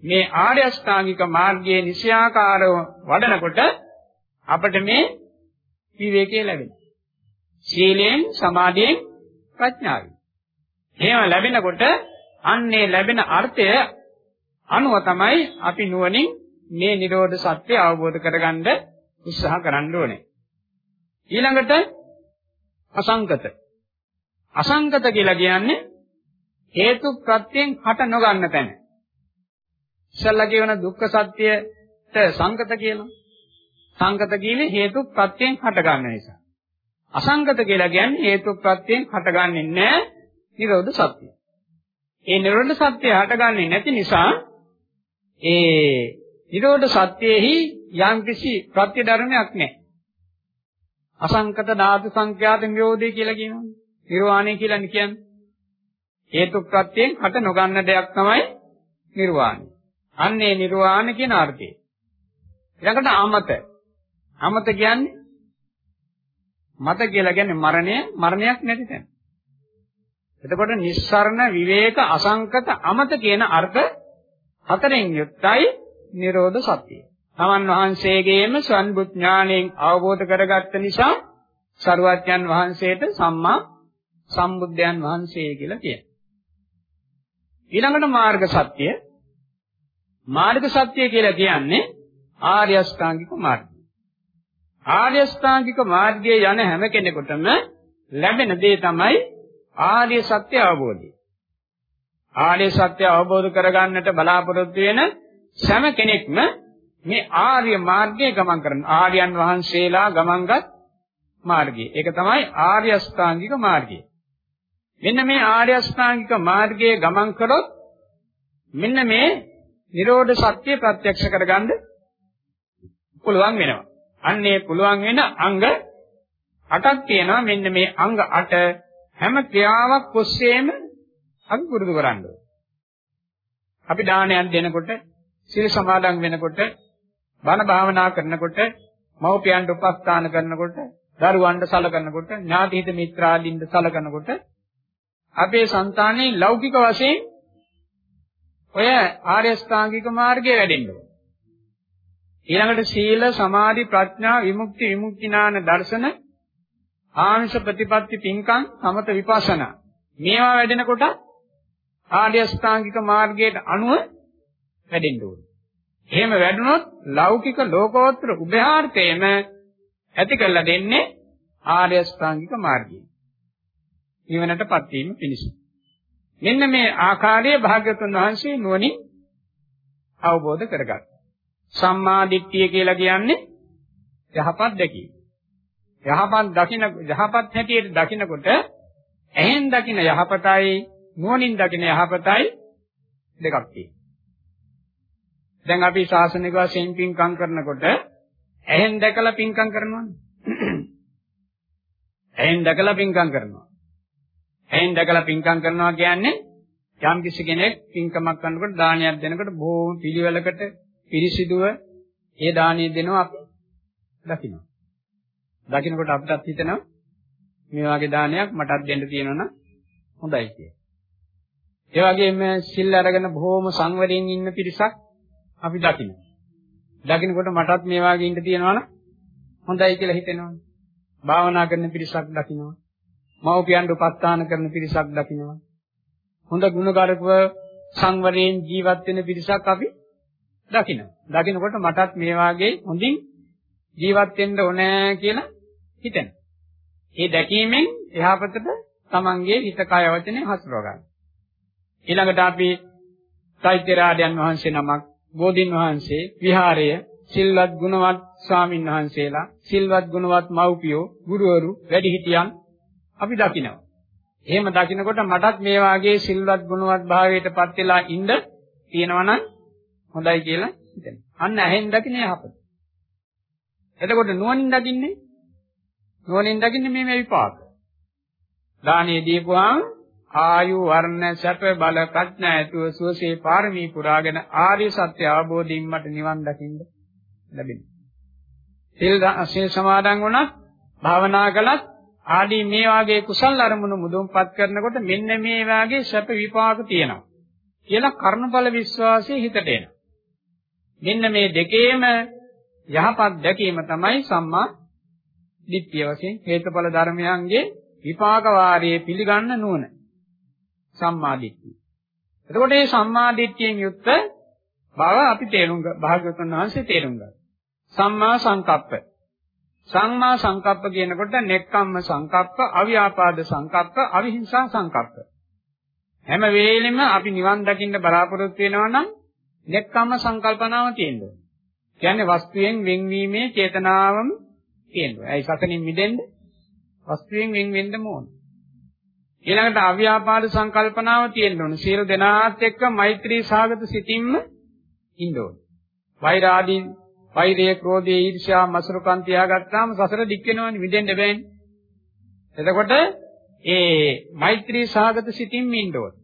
මේ ආර්ය අෂ්ටාංගික මාර්ගයේ නිසියාකාරව වඩනකොට අපිට මේ විවේකයේ ලැබෙනවා. සීලෙන් සමාධියෙන් ප්‍රඥාවෙන්. එහෙම ලැබෙනකොට අන්නේ ලැබෙන අර්ථය අනුව තමයි අපි නුවණින් මේ Nirodha Satya අවබෝධ කරගන්න උත්සාහ කරන්න ඕනේ. ඊළඟට අසංකත. අසංකත කියලා කියන්නේ හේතු ප්‍රත්‍යයෙන් හට නොගන්න තැන. ඉස්සල්ලා කියන දුක්ඛ සත්‍යයට සංකත කියනවා. සංකත කියන්නේ හේතු ප්‍රත්‍යයෙන් හට ගන්න නිසා. අසංකත කියලා කියන්නේ හේතු ප්‍රත්‍යයෙන් හටගන්නේ නැහැ නිරෝධ සත්‍යය. ඒ නිරෝධ සත්‍යය හටගන්නේ නැති නිසා ඒ නිරෝධ සත්‍යෙහි යම්කිසි ප්‍රත්‍ය ධර්මයක් නැහැ. අසංකත ධාතු සංඛ්‍යාත නිරෝධය කියලා කියනවා. නිර්වාණය කියලා කියන්නේ. හේතු ප්‍රත්‍යයෙන් හට නොගන්න දෙයක් තමයි නිර්වාණය. අන්නේ නිර්වාණ කියන අර්ථය. ඊළඟට අමත. අමත කියන්නේ මත කියලා කියන්නේ මරණය, මරණයක් නැති තැන. එතකොට නිස්සරණ විවේක අසංකත අමත කියන අර්ථ හතරෙන් යුක්තයි නිරෝධ සත්‍යය. තමන් වහන්සේගේම සම්බුත් ඥාණයෙන් අවබෝධ කරගත්ත නිසා සරුවත්යන් වහන්සේට සම්මා සම්බුද්ධයන් වහන්සේ කියලා කියනවා. ඊළඟට මාර්ග සත්‍ය මාර්ග සත්‍ය කියලා කියන්නේ ආර්ය අෂ්ටාංගික මාර්ගය. ආර්ය අෂ්ටාංගික මාර්ගයේ යන හැම කෙනෙකුටම ලැබෙන දේ තමයි ආර්ය සත්‍ය අවබෝධය. ආර්ය සත්‍ය අවබෝධ කරගන්නට බලාපොරොත්තු වෙන සෑම කෙනෙක්ම මේ ආර්ය මාර්ගයේ ගමන් කරන ආර්යයන් වහන්සේලා ගමන්ගත් මාර්ගය. ඒක තමයි ආර්ය අෂ්ටාංගික මාර්ගය. මෙන්න මේ ආර්ය අෂ්ටාංගික මාර්ගයේ ගමන් කරොත් මෙන්න මේ නිරෝධ සත්‍ය ප්‍රත්‍යක්ෂ කරගන්න පුළුවන් වෙනවා. අන්නේ පුළුවන් වෙන අංග 8ක් තියෙනවා. මෙන්න මේ අංග 8 හැම ක්‍රියාවක් ඔස්සේම අපි පුරුදු කරන්න අපි දානයක් දෙනකොට, සීල සමාදන් වෙනකොට, බණ භාවනා කරනකොට, මව්පියන්ට උපස්ථාන කරනකොට, දරුවන්ට සලකනකොට, ඥාති හිත මිත්‍රාදීන්ට සලකනකොට අපේ సంతානේ ලෞකික වශයෙන් ඔය ආර්ය ස්ථාංගික මාර්ගයේ වැඩෙන්න ඕන. ඊළඟට සීල, සමාධි, ප්‍රඥා, විමුක්ති, විමුක්තිනාන දර්ශන, ආංශ ප්‍රතිපatti පින්කම්, සමත විපස්සනා. මේවා වැඩෙනකොට ආර්ය ස්ථාංගික මාර්ගයට අනුව වැඩෙන්න ඕන. එහෙම වැඩුණොත් ලෞකික ලෝකෝත්තර උභයාර්ථයම ඇති කරලා දෙන්නේ ආර්ය ස්ථාංගික මාර්ගය. නිවනටපත් වීම පිණිස. මෙන්න මේ ආකාරයේ භාග්‍යවතුන් වහන්සේ නුවණින් අවබෝධ කරගත්තා. සම්මා දිට්ඨිය කියලා කියන්නේ යහපත් දැකීම. යහපත් දකින යහපත් හැටියට දකිනකොට ඇහෙන් දකින යහපතයි නුවණින් දකින යහපතයි දෙකක් තියෙනවා. දැන් අපි ශාසනික වශයෙන් පින්කම් කරනකොට ඇහෙන් දැකලා පින්කම් කරනවානේ. ඇහෙන් දැකලා පින්කම් කරනවා. ඇහෙන් දැකලා පින්කම් කරනවා කියන්නේ යම් කිසි කෙනෙක් පින්කමක් කරනකොට දානයක් දෙනකොට බොහොම පිළිවෙලකට පිරිසිදුව ඒ දානිය දෙනවා අපි දකිනවා. දකින්නකොට අපිටත් හිතෙනවා මේ වගේ දානයක් මටත් දෙන්න තියෙනවා හොඳයි කියලා. ඒ වගේම සිල් අරගෙන බොහොම සංවරයෙන් ඉන්න පිරිසක් අපි දකිනවා. දකින්නකොට මටත් මේ වගේ ඉන්න තියෙනවනම් හොඳයි කියලා හිතෙනවා. භාවනා කරන පිරිසක් දකිනවා. මව්පියන්ට උපස්ථාන කරන පිරිසක් දකිනවා. හොඳ ගුණගරුකව සංවරයෙන් ජීවත් වෙන පිරිසක් අපි දකිනවා. දකිනකොට මටත් මේ වාගේ හොඳින් ජීවත් වෙන්න ඕනෑ කියලා හිතෙනවා. ඒ දැකීමෙන් එහාපතට තමන්ගේ හිත කය වචනේ හසුරව ගන්න. ඊළඟට අපි චෛත්‍යරාජයන් වහන්සේ නමක්, බෝධින් වහන්සේ, විහාරය, සිල්වත් ගුණවත් ස්වාමින් වහන්සේලා, සිල්වත් ගුණවත් මව්පියෝ, ගුරුවරු, වැඩිහිටියන් අපි දකිනවා. එහෙම දකිනකොට මටත් මේ වාගේ සිල්වත් ගුණවත් භාවයටපත් වෙලා ඉන්න තියෙනවා නම් හොඳයි කියලා හිතෙනවා. අන්න ඇහෙන් දකින්න යහපත. එතකොට නුවණින් දකින්නේ නුවණින් දකින්නේ මේ මේ විපාක. දානේ දීපුවාම ආයු වර්ණ සැප බල ප්‍රඥා ඇතුව සුවසේ පාරමී පුරාගෙන ආර්ය සත්‍ය අවබෝධයෙන් මට නිවන් දකින්න ලැබෙනවා. සිල් සිල් සමාදන් වුණත් භාවනා කළත් ආදී මේ වාගේ කුසල් අරමුණු මුදුන්පත් කරනකොට මෙන්න මේ වාගේ සැප විපාක තියෙනවා කියලා කර්ණඵල විශ්වාසය හිතට එනවා. මෙන්න මේ දෙකේම යහපත් දැකීම තමයි සම්මා දිට්ඨිය වශයෙන් හේතුඵල ධර්මයන්ගේ විපාක වාරයේ පිළිගන්න නුවණ. සම්මා දිට්ඨිය. එතකොට මේ සම්මා දිට්ඨියෙන් යුක්ත බව අපි තේරුම් භාග්‍යවතුන් වහන්සේ තේරුම් ගන්නවා. සම්මා සංකප්ප. සම්මා සංකප්ප කියනකොට නෙක්ඛම්ම සංකප්ප, අවියාපාද සංකප්ප, අවිහිංසා සංකප්ප. හැම වෙලෙම අපි නිවන් දකින්න බලාපොරොත්තු වෙනවා නම් නෙක්ඛම්ම සංකල්පනාව තියෙනවා. කියන්නේ වස්තුවෙන් වෙන්වීමේ චේතනාවම තියෙනවා. ඒයි සතනින් මිදෙන්න වස්තුවෙන් වෙන් වෙන්න ඕන. ඊළඟට අව්‍යාපාද සංකල්පනාව තියෙන්න ඕන. සියලු දෙනාත් එක්ක මෛත්‍රී සාගත සිතින්ම ඉන්න ඕන. වෛරාදී වෛරය, ක්‍රෝධය, ඊර්ෂ්‍යා, මසුරුකම් තියාගත්තාම සසර දික් වෙනවනේ මිදෙන්න බෑනේ. එතකොට ඒ මෛත්‍රී සාගත සිතින් ඉන්න ඕන.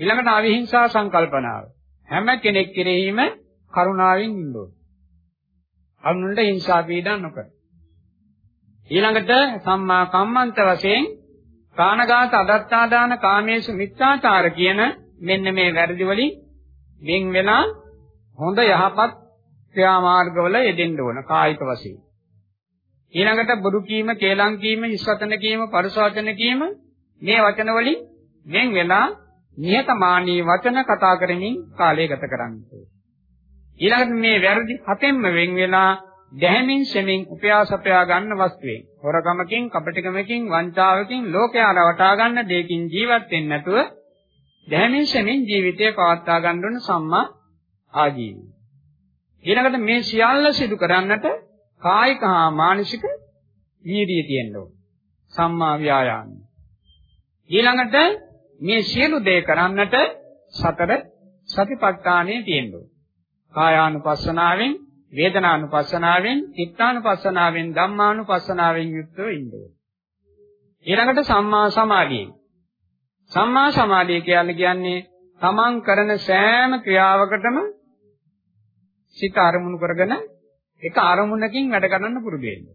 ඊළඟට අවිහිංසා සංකල්පනාව. හැම කෙනෙක් කෙරෙහිම කරුණාවෙන් ඉන්න ඕන. අනුන්ට හිංසා පීඩා නොකර. ඊළඟට සම්මා කම්මන්ත වශයෙන් කාණගත අදත්තාදාන කාමේසු මිත්‍යාචාර කියන මෙන්න මේ වැරදි වලින් වෙන් වෙලා හොඳ යහපත් ක්‍රියාමාර්ගවල යෙදෙන්න ඕන කායික වශයෙන්. ඊළඟට බුදු කීම, කේලම් කීම, ඉස්වතන කීම, පරිසවචන කීම මේ වචන වලින් වෙන් වෙලා නිහතමානී වචන කතා කරමින් කාලය ගත කරන්නේ. ඊළඟට මේ වැරදි හතෙන්ම වෙන් වෙලා දැහැමින් සෙමින් උපයාසපයා ගන්න වස්තුවෙන් හොරකමකින් කපටිකමකින් වංචාවකින් ලෝකයා රවටා ගන්න දෙයකින් ජීවත් වෙන්නේ නැතුව දැහැමින් සෙමින් ජීවිතය පවත්වා ගන්න ඕන සම්මා ආජීවය. ඊළඟට මේ සියල්ල සිදු කරන්නට කායික හා මානසික වීර්යය තියෙන්න ඕන. සම්මා ව්‍යායාම. ඊළඟට මේ සියලු දේ කරන්නට සතර සතිපට්ඨානය තියෙන්න ඕන. කායානුපස්සනාවෙන්, වේදනානුපස්සනාවෙන්, චිත්තානුපස්සනාවෙන්, ධම්මානුපස්සනාවෙන් යුක්තව ඉන්න ඕන. ඊළඟට සම්මා සමාධිය. සම්මා සමාධිය කියන්නේ තමන් කරන සෑම ක්‍රියාවකටම සිත අරමුණු කරගෙන එක අරමුණකින් වැඩ කරන්න පුරුදු වෙන්න.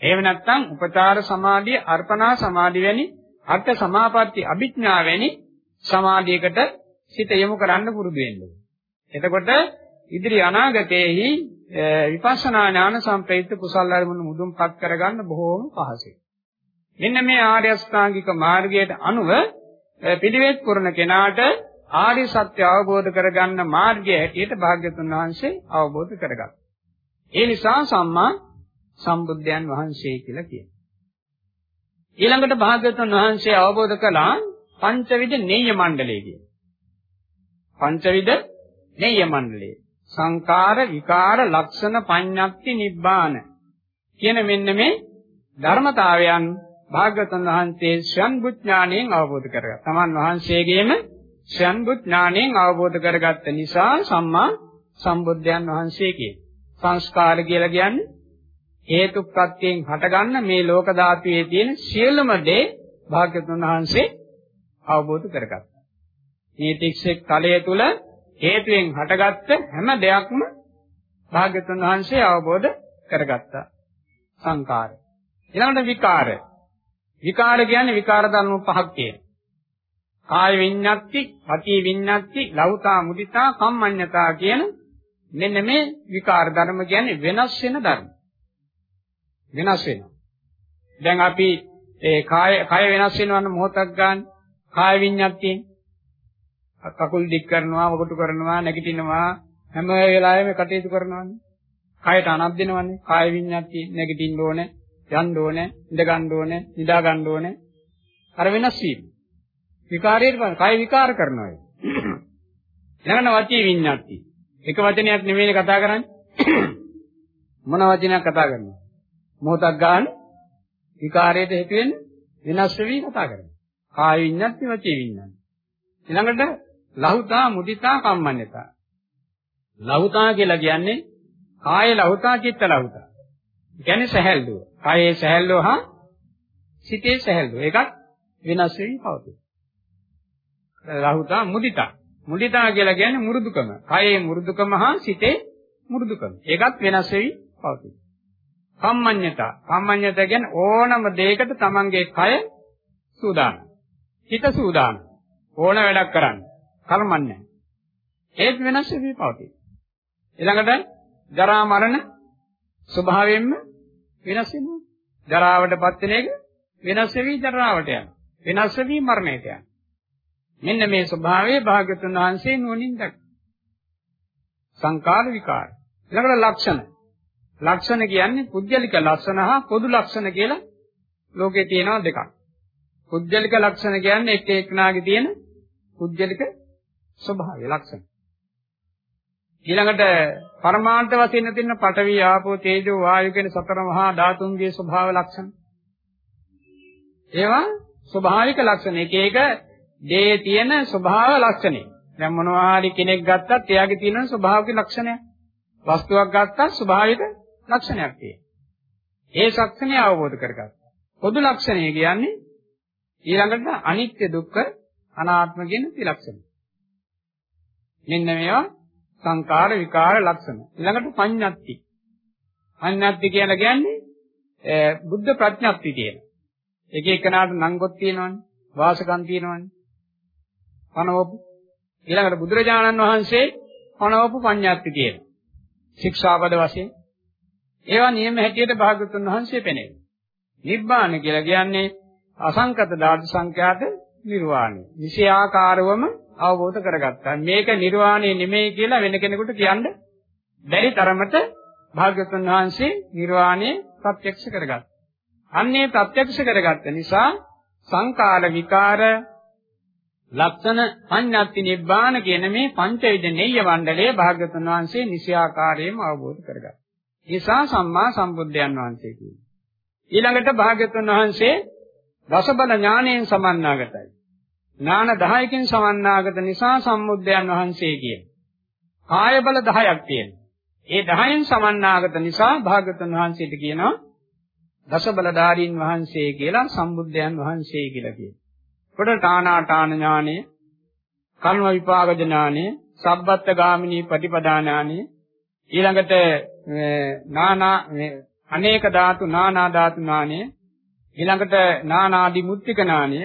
එහෙම නැත්නම් උපචාර සමාධිය, අර්පණා සමාධිය වැනි අර්ථ සමාපatti අභිඥා වැනි සමාධියකට සිත යොමු කරන්න පුරුදු වෙන්න. එතකොට ඉදිරි අනාගතයේහි විපස්සනා ඥාන සම්ප්‍රයුක්ත කුසල අරමුණු මුදුන්පත් කරගන්න බොහෝම පහසුයි. මෙන්න මේ ආර්ය අෂ්ටාංගික මාර්ගයට අනුව පිළිවෙත් කරන කෙනාට ආර්ය සත්‍ය අවබෝධ කරගන්න මාර්ගය හැටියට භාග්‍යතුන් වහන්සේ අවබෝධ කරගත්තා. ඒ නිසා සම්මා සම්බුද්ධයන් වහන්සේ කියලා කියනවා. ඊළඟට භාග්‍යතුන් වහන්සේ අවබෝධ කළා පංචවිධ නෙය්‍ය මණ්ඩලය කියන. පංචවිධ නෙය්‍ය මණ්ඩලය. සංකාර, විකාර, ලක්ෂණ, පඤ්ඤප්ති, නිබ්බාන කියන මෙන්න මේ ධර්මතාවයන් භාග්‍යවතුන් වහන්සේ ස්වයං බුඥාණයෙන් අවබෝධ කරගත්තා. තමන් වහන්සේගේම ස්වයංබුත් ඥාණයෙන් අවබෝධ කරගත්ත නිසා සම්මා සම්බුද්ධයන් වහන්සේ කියන. සංස්කාර කියලා කියන්නේ හේතු ප්‍රත්‍යයෙන් හටගන්න මේ ලෝක ධාතුවේ තියෙන සියලුම දේ භාග්‍යතුන් වහන්සේ අවබෝධ කරගත්තා. මේ තික්සෙක් කලය තුල හේතුයෙන් හටගත්ත හැම දෙයක්ම භාග්‍යතුන් වහන්සේ අවබෝධ කරගත්තා. සංකාර. ඊළඟට විකාර. විකාර කියන්නේ විකාර ධර්ම පහක් තියෙනවා. කාය විඤ්ඤාති, පටි විඤ්ඤාති, ලෞතා මුදිතා, කම්මඤ්ඤතා කියන මෙන්න මේ විකාර ධර්ම කියන්නේ වෙනස් වෙන ධර්ම. වෙනස් වෙනවා. දැන් අපි ඒ කාය කය වෙනස් වෙනවන්න මොහොතක් ගන්න කාය විඤ්ඤාතියෙන් කකුල් දික් කරනවා, වගුටු කරනවා, නැගිටිනවා හැම වෙලාවෙම කටයුතු කරනවානේ. කයට අනක් දෙනවනේ. කාය විඤ්ඤාතිය නැගිටින්න ඕනේ, යන්න ඕනේ, ඉඳ ගන්න ඕනේ, නිදා ගන්න ඕනේ. අර වෙනස් වීම. විකාරයට බලන්න. කය විකාර කරනවා ඒක. ඊළඟට වචී විඤ්ඤාති. එක වචනයක් නෙමෙයි කතා කරන්නේ. මොන වචනයක් කතා කරනවා? මොහොතක් ගන්න විකාරයට හේතු වෙන්නේ වෙනස් වෙවි කතා කරනවා. කාය විඤ්ඤාති වචී විඤ්ඤාති. ඊළඟට ලහුතා මුදිතා කම්මඤ්ඤතා. ලහුතා කියලා කියන්නේ කාය ලහුතා චිත්ත ලහුතා. කියන්නේ සැහැල්ලුව. කායේ සැහැල්ලුව හා සිතේ සැහැල්ලුව. ඒකත් වෙනස් වෙවි පවතී. රහුතා මුදිතා. මුදිතා කියලා කියන්නේ මෘදුකම. කයේ මෘදුකම හා සිතේ මෘදුකම. ඒකත් වෙනස් වෙවි පවතී. කම්මඤ්ඤතා. කම්මඤ්ඤතා කියන්නේ ඕනම දෙයකට තමන්ගේ කය සූදානම්. හිත සූදානම්. ඕන වැඩක් කරන්න. කර්මන්නේ. ඒත් වෙනස් වෙවි පවතී. ඊළඟට ජරා මරණ ස්වභාවයෙන්ම වෙනස් වෙනවා. ජරාවටපත් වෙන එක වෙනස් වෙවි ජරාවට යනවා. වෙනස් වෙවි මරණයට යනවා. මෙන්න මේ ස්වභාවය භාග්‍යතුන් වහන්සේ නුවණින් දැක්කා. සංකාර විකාර. ඊළඟට ලක්ෂණ. ලක්ෂණ කියන්නේ පුද්ගලික ලක්ෂණ හා පොදු ලක්ෂණ කියලා ලෝකේ තියෙනවා දෙකක්. පුද්ගලික ලක්ෂණ කියන්නේ එක එකනාගේ තියෙන පුද්ගලික ස්වභාවය ලක්ෂණ. ඊළඟට පරමාර්ථ වශයෙන් තියෙන පඨවි ආපෝ තේජෝ වායු කියන සතර මහා ධාතුන්ගේ ස්වභාව ලක්ෂණ. ඒවා ස්වභාවික ලක්ෂණ. එක එක දේ තියෙන ස්වභාව ලක්ෂණේ. දැන් මොනවා හරි කෙනෙක් ගත්තත් එයාගේ තියෙන ස්වභාවික ලක්ෂණයක්. වස්තුවක් ගත්තත් ස්වභාවික ලක්ෂණයක් තියෙනවා. ඒ ලක්ෂණය අවබෝධ කරගත්තා. පොදු ලක්ෂණය කියන්නේ ඊළඟට අනිත්‍ය දුක්ඛ අනාත්ම කියන ත්‍රිලක්ෂණ. මෙන්න මේවා සංකාර විකාර ලක්ෂණ. ඊළඟට පඤ්ඤාත්ති. පඤ්ඤාත්ති කියලා කියන්නේ බුද්ධ ප්‍රඥප්ති කියන. එක එකනාට නංගොත් තියෙනවනේ, වාසකම් තියෙනවනේ. පනවපු ඊළඟට බුදුරජාණන් වහන්සේ පනවපු පඤ්ඤාත්ති කියන ශික්ෂාපද වශයෙන් ඒවා නියම හැටියට භාගතුන් වහන්සේ පෙනෙනවා. නිබ්බාන කියලා කියන්නේ අසංකත ධාතු සංඛ්‍යාත නිර්වාණය. විෂයාකාරවම අවබෝධ කරගත්තා. මේක නිර්වාණය නෙමෙයි කියලා වෙන කෙනෙකුට කියන්න බැරි තරමට භාග්‍යවතුන් වහන්සේ නිර්වාණය ප්‍රත්‍යක්ෂ කරගත්තා. අන්නේ ප්‍රත්‍යක්ෂ කරගත්ත නිසා සංකාර විකාර ලක්ෂණ පඤ්ඤාති නිබ්බාන කියන මේ පංචවිද නෙය්‍ය මණ්ඩලයේ භාග්‍යවතුන් වහන්සේ නිසියාකාරයෙන්ම අවබෝධ කරගත්තා. නිසා සම්මා සම්බුද්ධයන් වහන්සේ කියන්නේ. ඊළඟට භාග්‍යවතුන් වහන්සේ දසබල ඥාණයෙන් සමන්නාගතයි. ඥාන 10කින් සමන්නාගත නිසා සම්මුද්ධයන් වහන්සේ කියන. කාය බල 10ක් තියෙනවා. ඒ 10න් සමන්නාගත නිසා භාග්‍යවතුන් වහන්සේට කියනවා දස බලධාරීන් වහන්සේ කියලා සම්බුද්ධයන් වහන්සේ කියලා කියනවා. කොට තානාඨාන ඥානය, කර්ම විපාක ඥානය, සබ්බත් ගාමිනී ප්‍රතිපදා ඥානය, ඊළඟට නානා අනේක ධාතු නානා ධාතු ඥානය, ඊළඟට නානාදි මුත්‍තික ඥානය,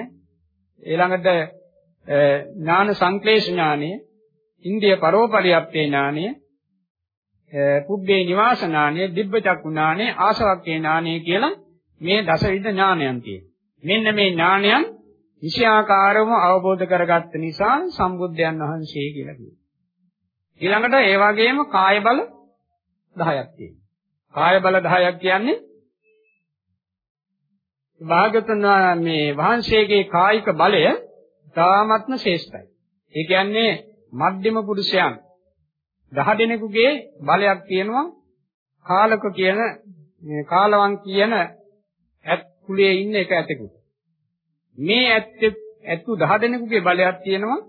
ඊළඟට ඥාන සංක්ලේශ ඥානය, ඉන්දිය පරෝපරියප්තේ ඥානය, පුබ්බේ නිවාස ඥානය, දිබ්බ චක්කු ඥානය, ආසවක්කේ ඥානය කියලා මේ දසවිධ ඥානයන් තියෙනවා. මෙන්න මේ ඥානයන් විෂයාකාරව අවබෝධ කරගත්ත නිසා සම්බුද්ධයන් වහන්සේ කියලා කියනවා. ඊළඟට ඒ වගේම කාය බල 10ක් තියෙනවා. කාය බල 10ක් කියන්නේ භාගතුන් මේ වහන්සේගේ කායික බලය තාමත්ම ශ්‍රේෂ්ඨයි. ඒ කියන්නේ මධ්‍යම පුරුෂයන් 10 දෙනෙකුගේ බලයක් තියෙනවා කාලක කියන මේ කාලවන් කියන ඇත් කුලයේ ඉන්න එක ඇතෙකුට. මේ ඇත්තේ ඇතු 10 දෙනෙකුගේ බලයක් තියෙනවා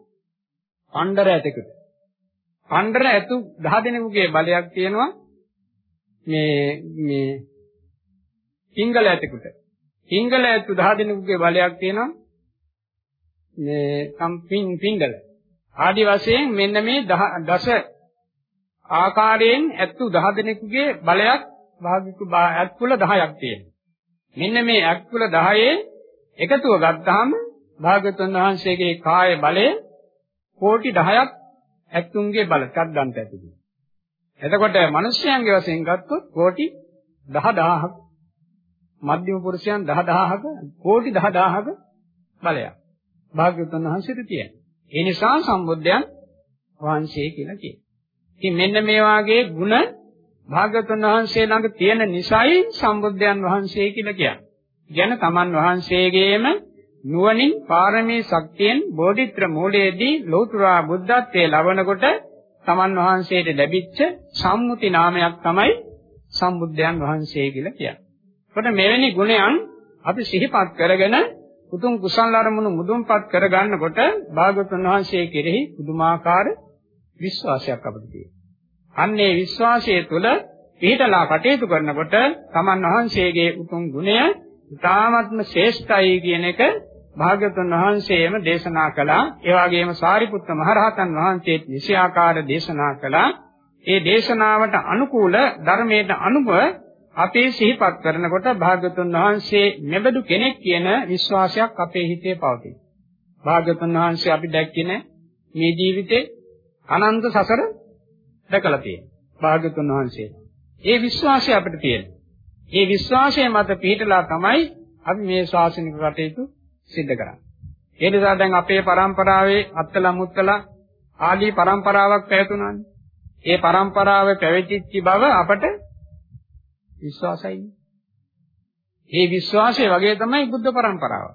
පණ්ඩර ඇතෙකුට. පණ්ඩර ඇතු 10 දෙනෙකුගේ බලයක් තියෙනවා මේ මේ සිංගල ඇතෙකුට. සිංගල ඇතු 10 දෙනෙකුගේ බලයක් තියෙනවා මේ සම්පින් පිංගල. ආදි වශයෙන් මෙන්න මේ දස ආකාරයෙන් ඇත්තු 10 දෙනෙකුගේ බලයක් භාගික ඇත්කුල 10ක් තියෙනවා. මෙන්න මේ ඇත්කුල 10 එකතුව ගත්තාම භාගතුන් වහන්සේගේ කාය බලය කෝටි 10ක් ඇත්තුන්ගේ බල චද්දන්ත ඇතිදී. එතකොට මිනිස්යන්ගේ වශයෙන් ගත්තොත් කෝටි 10000ක් මධ්‍යම පුරුෂයන් 10000ක කෝටි 10000ක බලයක් භාග්‍යවතුන් වහන්සේට තියෙනවා. ඒ නිසා සම්බුද්ධයන් වහන්සේ කියලා කියනවා. ඉතින් මෙන්න මේ වාගේ ಗುಣ භාග්‍යවතුන් වහන්සේ ළඟ තියෙන නිසයි සම්බුද්ධයන් වහන්සේ කියලා කියන්නේ. ගැන තමන් වහන්සේගේම නුවණින් පාරමී ශක්තියෙන් බෝධිත්‍ර මූලයේදී ලෞතුරා බුද්ධත්වයේ ලබනකොට තමන් වහන්සේට ලැබිච්ච සම්මුති නාමයක් තමයි සම්බුද්ධයන් වහන්සේ කියලා කියන්නේ. කොට මෙවැනි ගුණයන් අපි සිහිපත් කරගෙන උතුම් කුසල අරමුණු මුදුන්පත් කරගන්නකොට භාගතුන් වහන්සේ කෙරෙහි පුදුමාකාර විශ්වාසයක් අපිට තියෙනවා. අන්නේ විශ්වාසය තුළ පිටලා කටයුතු කරනකොට තමන් වහන්සේගේ උතුම් ගුණය ඉතාමත්ම ශ්‍රේෂ්ඨයි කියන එක භාග්‍යවතුන් වහන්සේම දේශනා කළා. ඒ වගේම සාරිපුත්ත මහරහතන් වහන්සේත් විෂයාකාර දේශනා කළා. ඒ දේශනාවට අනුකූල ධර්මයට අනුව අපේ සිහිපත් කරනකොට භාග්‍යවතුන් වහන්සේ මෙබඳු කෙනෙක් කියන විශ්වාසයක් අපේ හිතේ පවතී. භාග්‍යවතුන් වහන්සේ අපි දැක්කේ මේ ජීවිතේ අනන්ත සසර දැකලා තියෙනවා. භාග්‍යවතුන් වහන්සේ. ඒ විශ්වාසය අපිට තියෙනවා. ඒ විශ්වාසය මත පිහිටලා තමයි අපි මේ ශාසනික කටයුතු සිද්ධ කරන්නේ. ඒ නිසා දැන් අපේ પરම්පරාවේ අත්තලා මුත්තලා ආදී પરම්පරාවක් පැවතුණානේ. ඒ પરම්පරාවේ පැවතිච්ච බව අපට විශ්වාසයි. මේ විශ්වාසය වගේ තමයි බුද්ධ પરම්පරාව.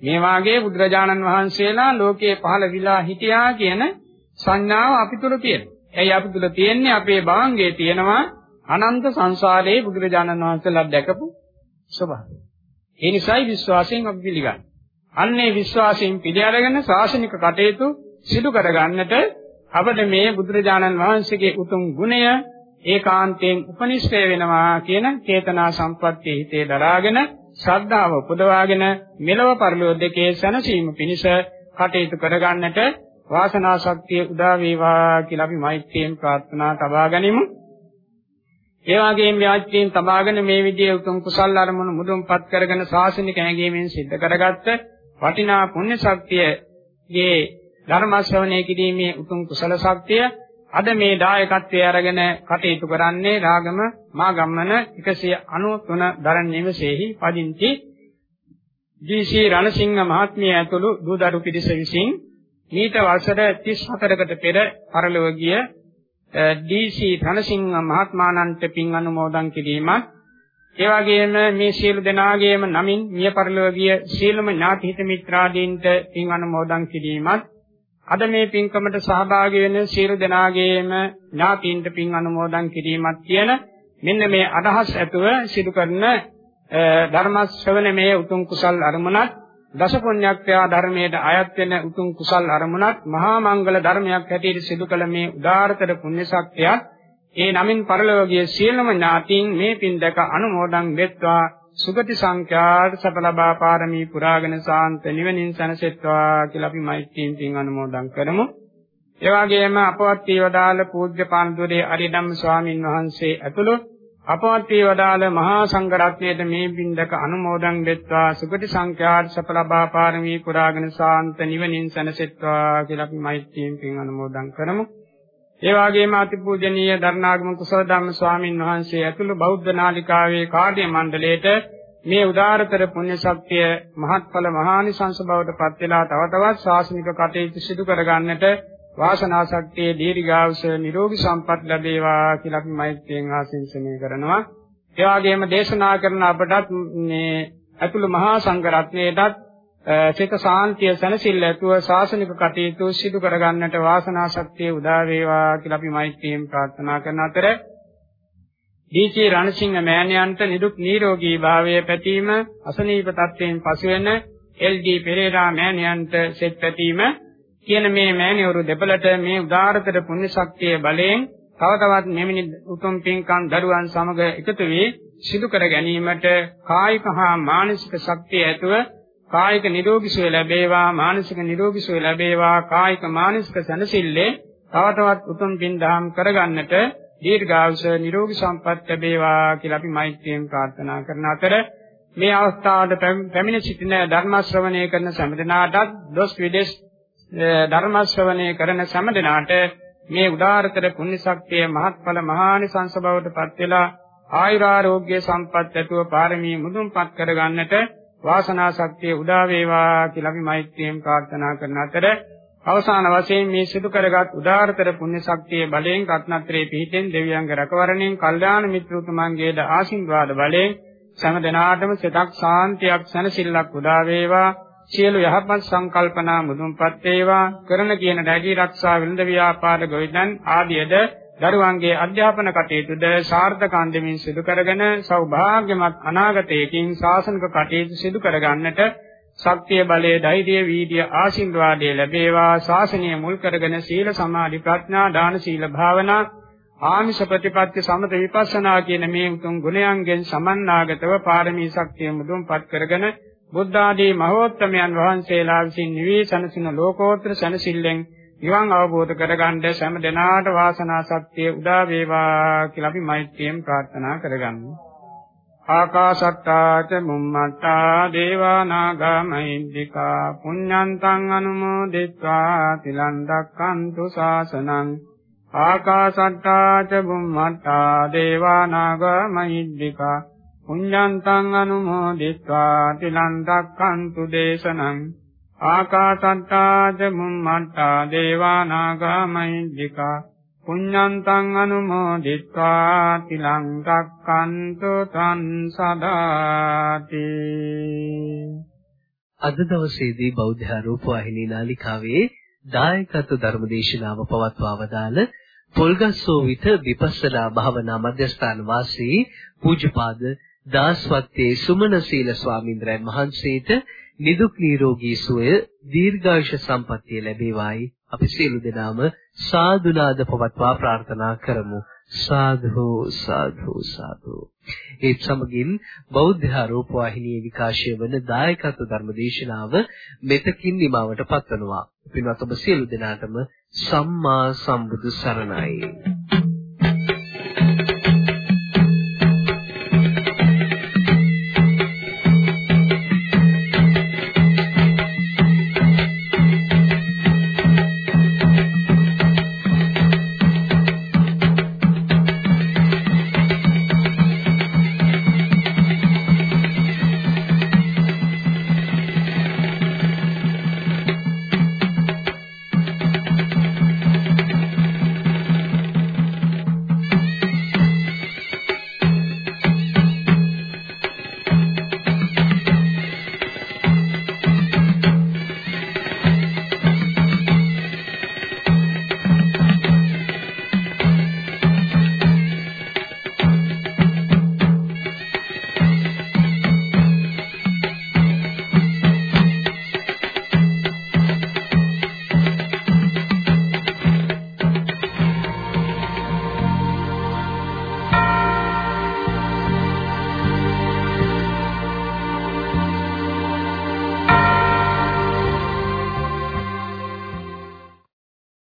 මේ වාගේ බුදුරජාණන් වහන්සේලා ලෝකේ පහළ විලා හිටියා කියන සංඥාව අපි තුල තියෙනවා. එයි අපි තුල තියෙන්නේ අපේ භාංගයේ තියෙනවා අනන්ත සංසාරයේ බුදුරජාණන් වහන්සේලා දැකපු ස්වභාවය. ඒ නිසායි විශ්වාසයෙන් අපි පිළිගන්නේ. අන්නේ විශ්වාසයෙන් පිළිඅරගෙන ශාසනික කටයුතු සිදු කරගන්නට අපිට මේ බුදුරජාණන් වහන්සේගේ උතුම් ගුණය ඒකාන්තයෙන් උපනිෂ්ඨය වෙනවා කියන චේතනා සම්පත්තිය හිතේ දරාගෙන ශ්‍රද්ධාව උපදවාගෙන මෙලව පරලෝක දෙකේ සැනසීම පිණිස කටයුතු කරගන්නට වාසනා ශක්තිය උදා වේවා කියලා අපි මෛත්‍රියෙන් ප්‍රාර්ථනා තබා ගනිමු. ඒ වගේම යාච්‍යයෙන් තබාගෙන මේ විදිහේ උතුම් කුසල් අරමුණු මුදුන්පත් කරගෙන ශාසනික හැඟීමෙන් සිද්ධ කරගත්ත වටිනා පුණ්‍ය ශක්තියගේ ධර්ම ශ්‍රවණය කිරීමේ උතුම් කුසල ශක්තිය අද මේ දායකත්වයේ අරගෙන කටයුතු කරන්නේ රාගම මාගම්මන 193 දරන් නිවසේහි පදිංචි ජී.සී. රණසිංහ මහත්මිය ඇතුළු දූ දරු පිරිස විසින් මීට වසර 34කට පෙර පරලොව ගිය ඩී.සී. රණසිංහ මහත්මාණන්ට පින් අනුමෝදන් කිරීමත් ඒ වගේම මේ සියලු දෙනාගේම නමින් මිය පරලොව ගිය සියලුම ඥාති හිත මිත්‍රාදීන්ට පින් අනුමෝදන් කිරීමත් අද මේ පින්කමට සහභාගී වෙන සියලු දෙනාගේම ඥාතීන්ට පින් අනුමෝදන් කිරීමත් කියන මෙන්න මේ අදහස් ඇතුව සිදු කරන ධර්ම ශ්‍රවණමේ උතුම් කුසල් අරමුණත් දස පුණ්‍යක්ඛ්‍යා ධර්මයට අයත් වෙන උතුම් කුසල් අරමුණත් මහා මංගල ධර්මයක් හැටියට සිදු කළ මේ උදාාරතර පුණ්‍ය ශක්තියත් ඒ නමින් පරලෝකීය සියලුම ඥාතීන් මේ පින් දැක අනුමෝදන් වෙත්වා සුගති සංඛ්‍යාත සත ලබා පාරමී පුරාගෙන සාන්ත නිවනින් සැනසෙත්වා කියලා අපි මෛත්‍රියෙන් පින් අනුමෝදන් කරමු. ඒ වගේම අපවත් වේවදාල පූජ්‍ය පාන්දුරේ අරිදම්ම ස්වාමින් වහන්සේ ඇතුළු අපවත් වේවදාල මහා සංඝරත්නයේ මේ බින්දක අනුමෝදන් වෙත්වා සුගති සංඛ්‍යාත සත ලබා පාරමී පුරාගෙන සාන්ත නිවනින් සැනසෙත්වා කියලා අපි මෛත්‍රියෙන් පින් අනුමෝදන් කරමු. ඒ වගේම අතිපූජනීය දරණාගම කුසල ධම්ම ස්වාමින් වහන්සේ ඇතුළු බෞද්ධ නාලිකාවේ කාර්ය මණ්ඩලයට මේ උදාාරතර පුණ්‍ය ශක්තිය මහත්ඵල මහානිසංස බවට පත් වෙලා තව තවත් ශාසනික කටයුතු සිදු කරගන්නට වාසනා ශක්තිය දීර්ඝායුෂ නිරෝගී සම්පත් ලැබේවා කියලා අපි මෛත්‍රියෙන් ආශිර්වාදනය කරනවා. ඒ වගේම දේශනා කරන අපටත් මේ අතුළු මහා සංඝ රත්නයටත් සිත සාන්තිය සැනසෙල්ල ඇතුව ශාසනික කටයුතු සිදු කරගන්නට වාසනා ශක්තිය උදා වේවා කියලා අපි මෛත්‍රියෙන් ප්‍රාර්ථනා කරන අතර දීචී රණසිංහ මෑණියන්ට නිදුක් නිරෝගී භාවය පැතීම අසනීප තත්ත්වයෙන් පසුවෙන එල්.ඩී. පෙරේරා මෑණියන්ට සෙත් පැතීම කියන මේ මෑණිවරු දෙපළට මේ උදාාරතර පුණ්‍ය ශක්තිය බලයෙන් තව තවත් මෙවැනි උතුම් පින්කම් දරුවන් සමග එකතු වී සිදු කර ගැනීමට කායික හා මානසික ශක්තිය ඇතුව කායික නිරෝගී සුවය ලැබේවා මානසික නිරෝගී සුවය ලැබේවා කායික මානසික සැනසෙල්ලේ තව තවත් උතුම් පින්දහම් කරගන්නට දීර්ඝායුෂ නිරෝගී සම්පත් ලැබේවා කියලා අපි මෛත්‍රියෙන් ප්‍රාර්ථනා කරන අතර මේ අවස්ථාවට පැමිණ සිටින ධර්ම ශ්‍රවණය කරන සෑම දිනාටත් දොස් විදේශ ධර්ම ශ්‍රවණය කරන සෑම දිනාට මේ උදාාරතර පුණ්‍ය ශක්තිය මහත්ඵල මහානිසංස බවට පත් වෙලා ආයුරාෝග්‍ය සම්පත් ඇතුව පාරමී මුදුන්පත් කරගන්නට වාසනා ශක්තිය උදා වේවා කියලා අපි මෛත්‍රියෙන් ප්‍රාර්ථනා කරන අතර අවසාන වශයෙන් මේ සිදු කරගත් උදාාරතර පුණ්‍ය ශක්තිය බලයෙන් රත්නත්‍රේ පිහිටෙන් දෙවියන්ගේ රැකවරණයෙන් කල්යාණ මිත්‍රතුමන්ගේද ආශිර්වාද බලයෙන් සෑම දිනාටම සිතක් සාන්තියක් සැනසෙල්ලක් උදා වේවා. සියලු යහපත් සංකල්පනා මුදුන්පත් වේවා. කරන කියන රැකී ආරක්ෂා විඳ ව්‍යාපාර ගොවිතැන් ආදියද දරුවන්ගේ අධ්‍යාපන කටයුතුද සාර්ථක අන්දමින් සිදු කරගෙන සෞභාග්‍යමත් අනාගතයකින් ශාසනික කටයුතු සිදු කරගන්නට ශක්තිය බලය ධෛර්යය වීර්ය ආශිර්වාදයේ ලැබේවා. ශාසනය මුල් කරගෙන සීල සමාධි ප්‍රඥා දාන සීල භාවනා ආමිෂ ප්‍රතිපත්ති සමත විපස්සනා කියන මේ උතුම් ගුණයන්ගෙන් සමන්නාගතව පාරමී ශක්තිය මුදුන්පත් කරගෙන බුද්ධ ආදී මහෝත්තමයන් වහන්සේලා විසින් නිවී සනසින ලෝකෝත්තර සනසිල්ලෙන් නිවන් අවබෝධ කරගන්න සෑම දෙනාට වාසනා සත්‍ය උදා වේවා කියලා අපි මෛත්‍රියෙන් ප්‍රාර්ථනා කරගන්නවා. ආකාශට්ටාච මුම්මට්ටා දේවා නාග මහින්దికා පුඤ්ඤන්තං අනුමෝදිත්වා තිලං දක්ඛන්තු ශාසනං ආකාශට්ටාච මුම්මට්ටා දේවා නාග මහින්దికා පුඤ්ඤන්තං අනුමෝදිත්වා තිලං දක්ඛන්තු දේශනං ආකාසට්ටාද මුම්මට්ටා දේවානාගා මහිද්దికා පුඤ්ඤන්තං අනුමෝදිත්වා තිලං දක්ඛන්තු තං සදාති අද දවසේදී බෞද්ධ රූපවාහිනී නාලිකාවේ දායකත්ව ධර්මදේශනාව පවත්වා වදාළ පොල්ගස්සෝවිත විපස්සනා භාවනා මධ්‍යස්ථාන වාසී පූජ්‍යපාද දාස්වත්තේ සුමන සීල ස්වාමීන්ද්‍රයන් වහන්සේට නිදුක් නිරෝගී සුවය දීර්ඝායුෂ සම්පන්නිය ලැබේවායි. අපි සියලු දෙනාම සාදුනාද පවත්වා ප්‍රාර්ථනා කරමු. සාධු සාධු සාධු. ඒ සමගින් බෞද්ධ ආරෝප වාහිනියේ විකාශය වන දායකත්ව ධර්ම දේශනාව මෙතකින් නිමවට පත්වනවා. පින්වත් ඔබ සියලු දෙනාටම සම්මා සම්බුදු සරණයි.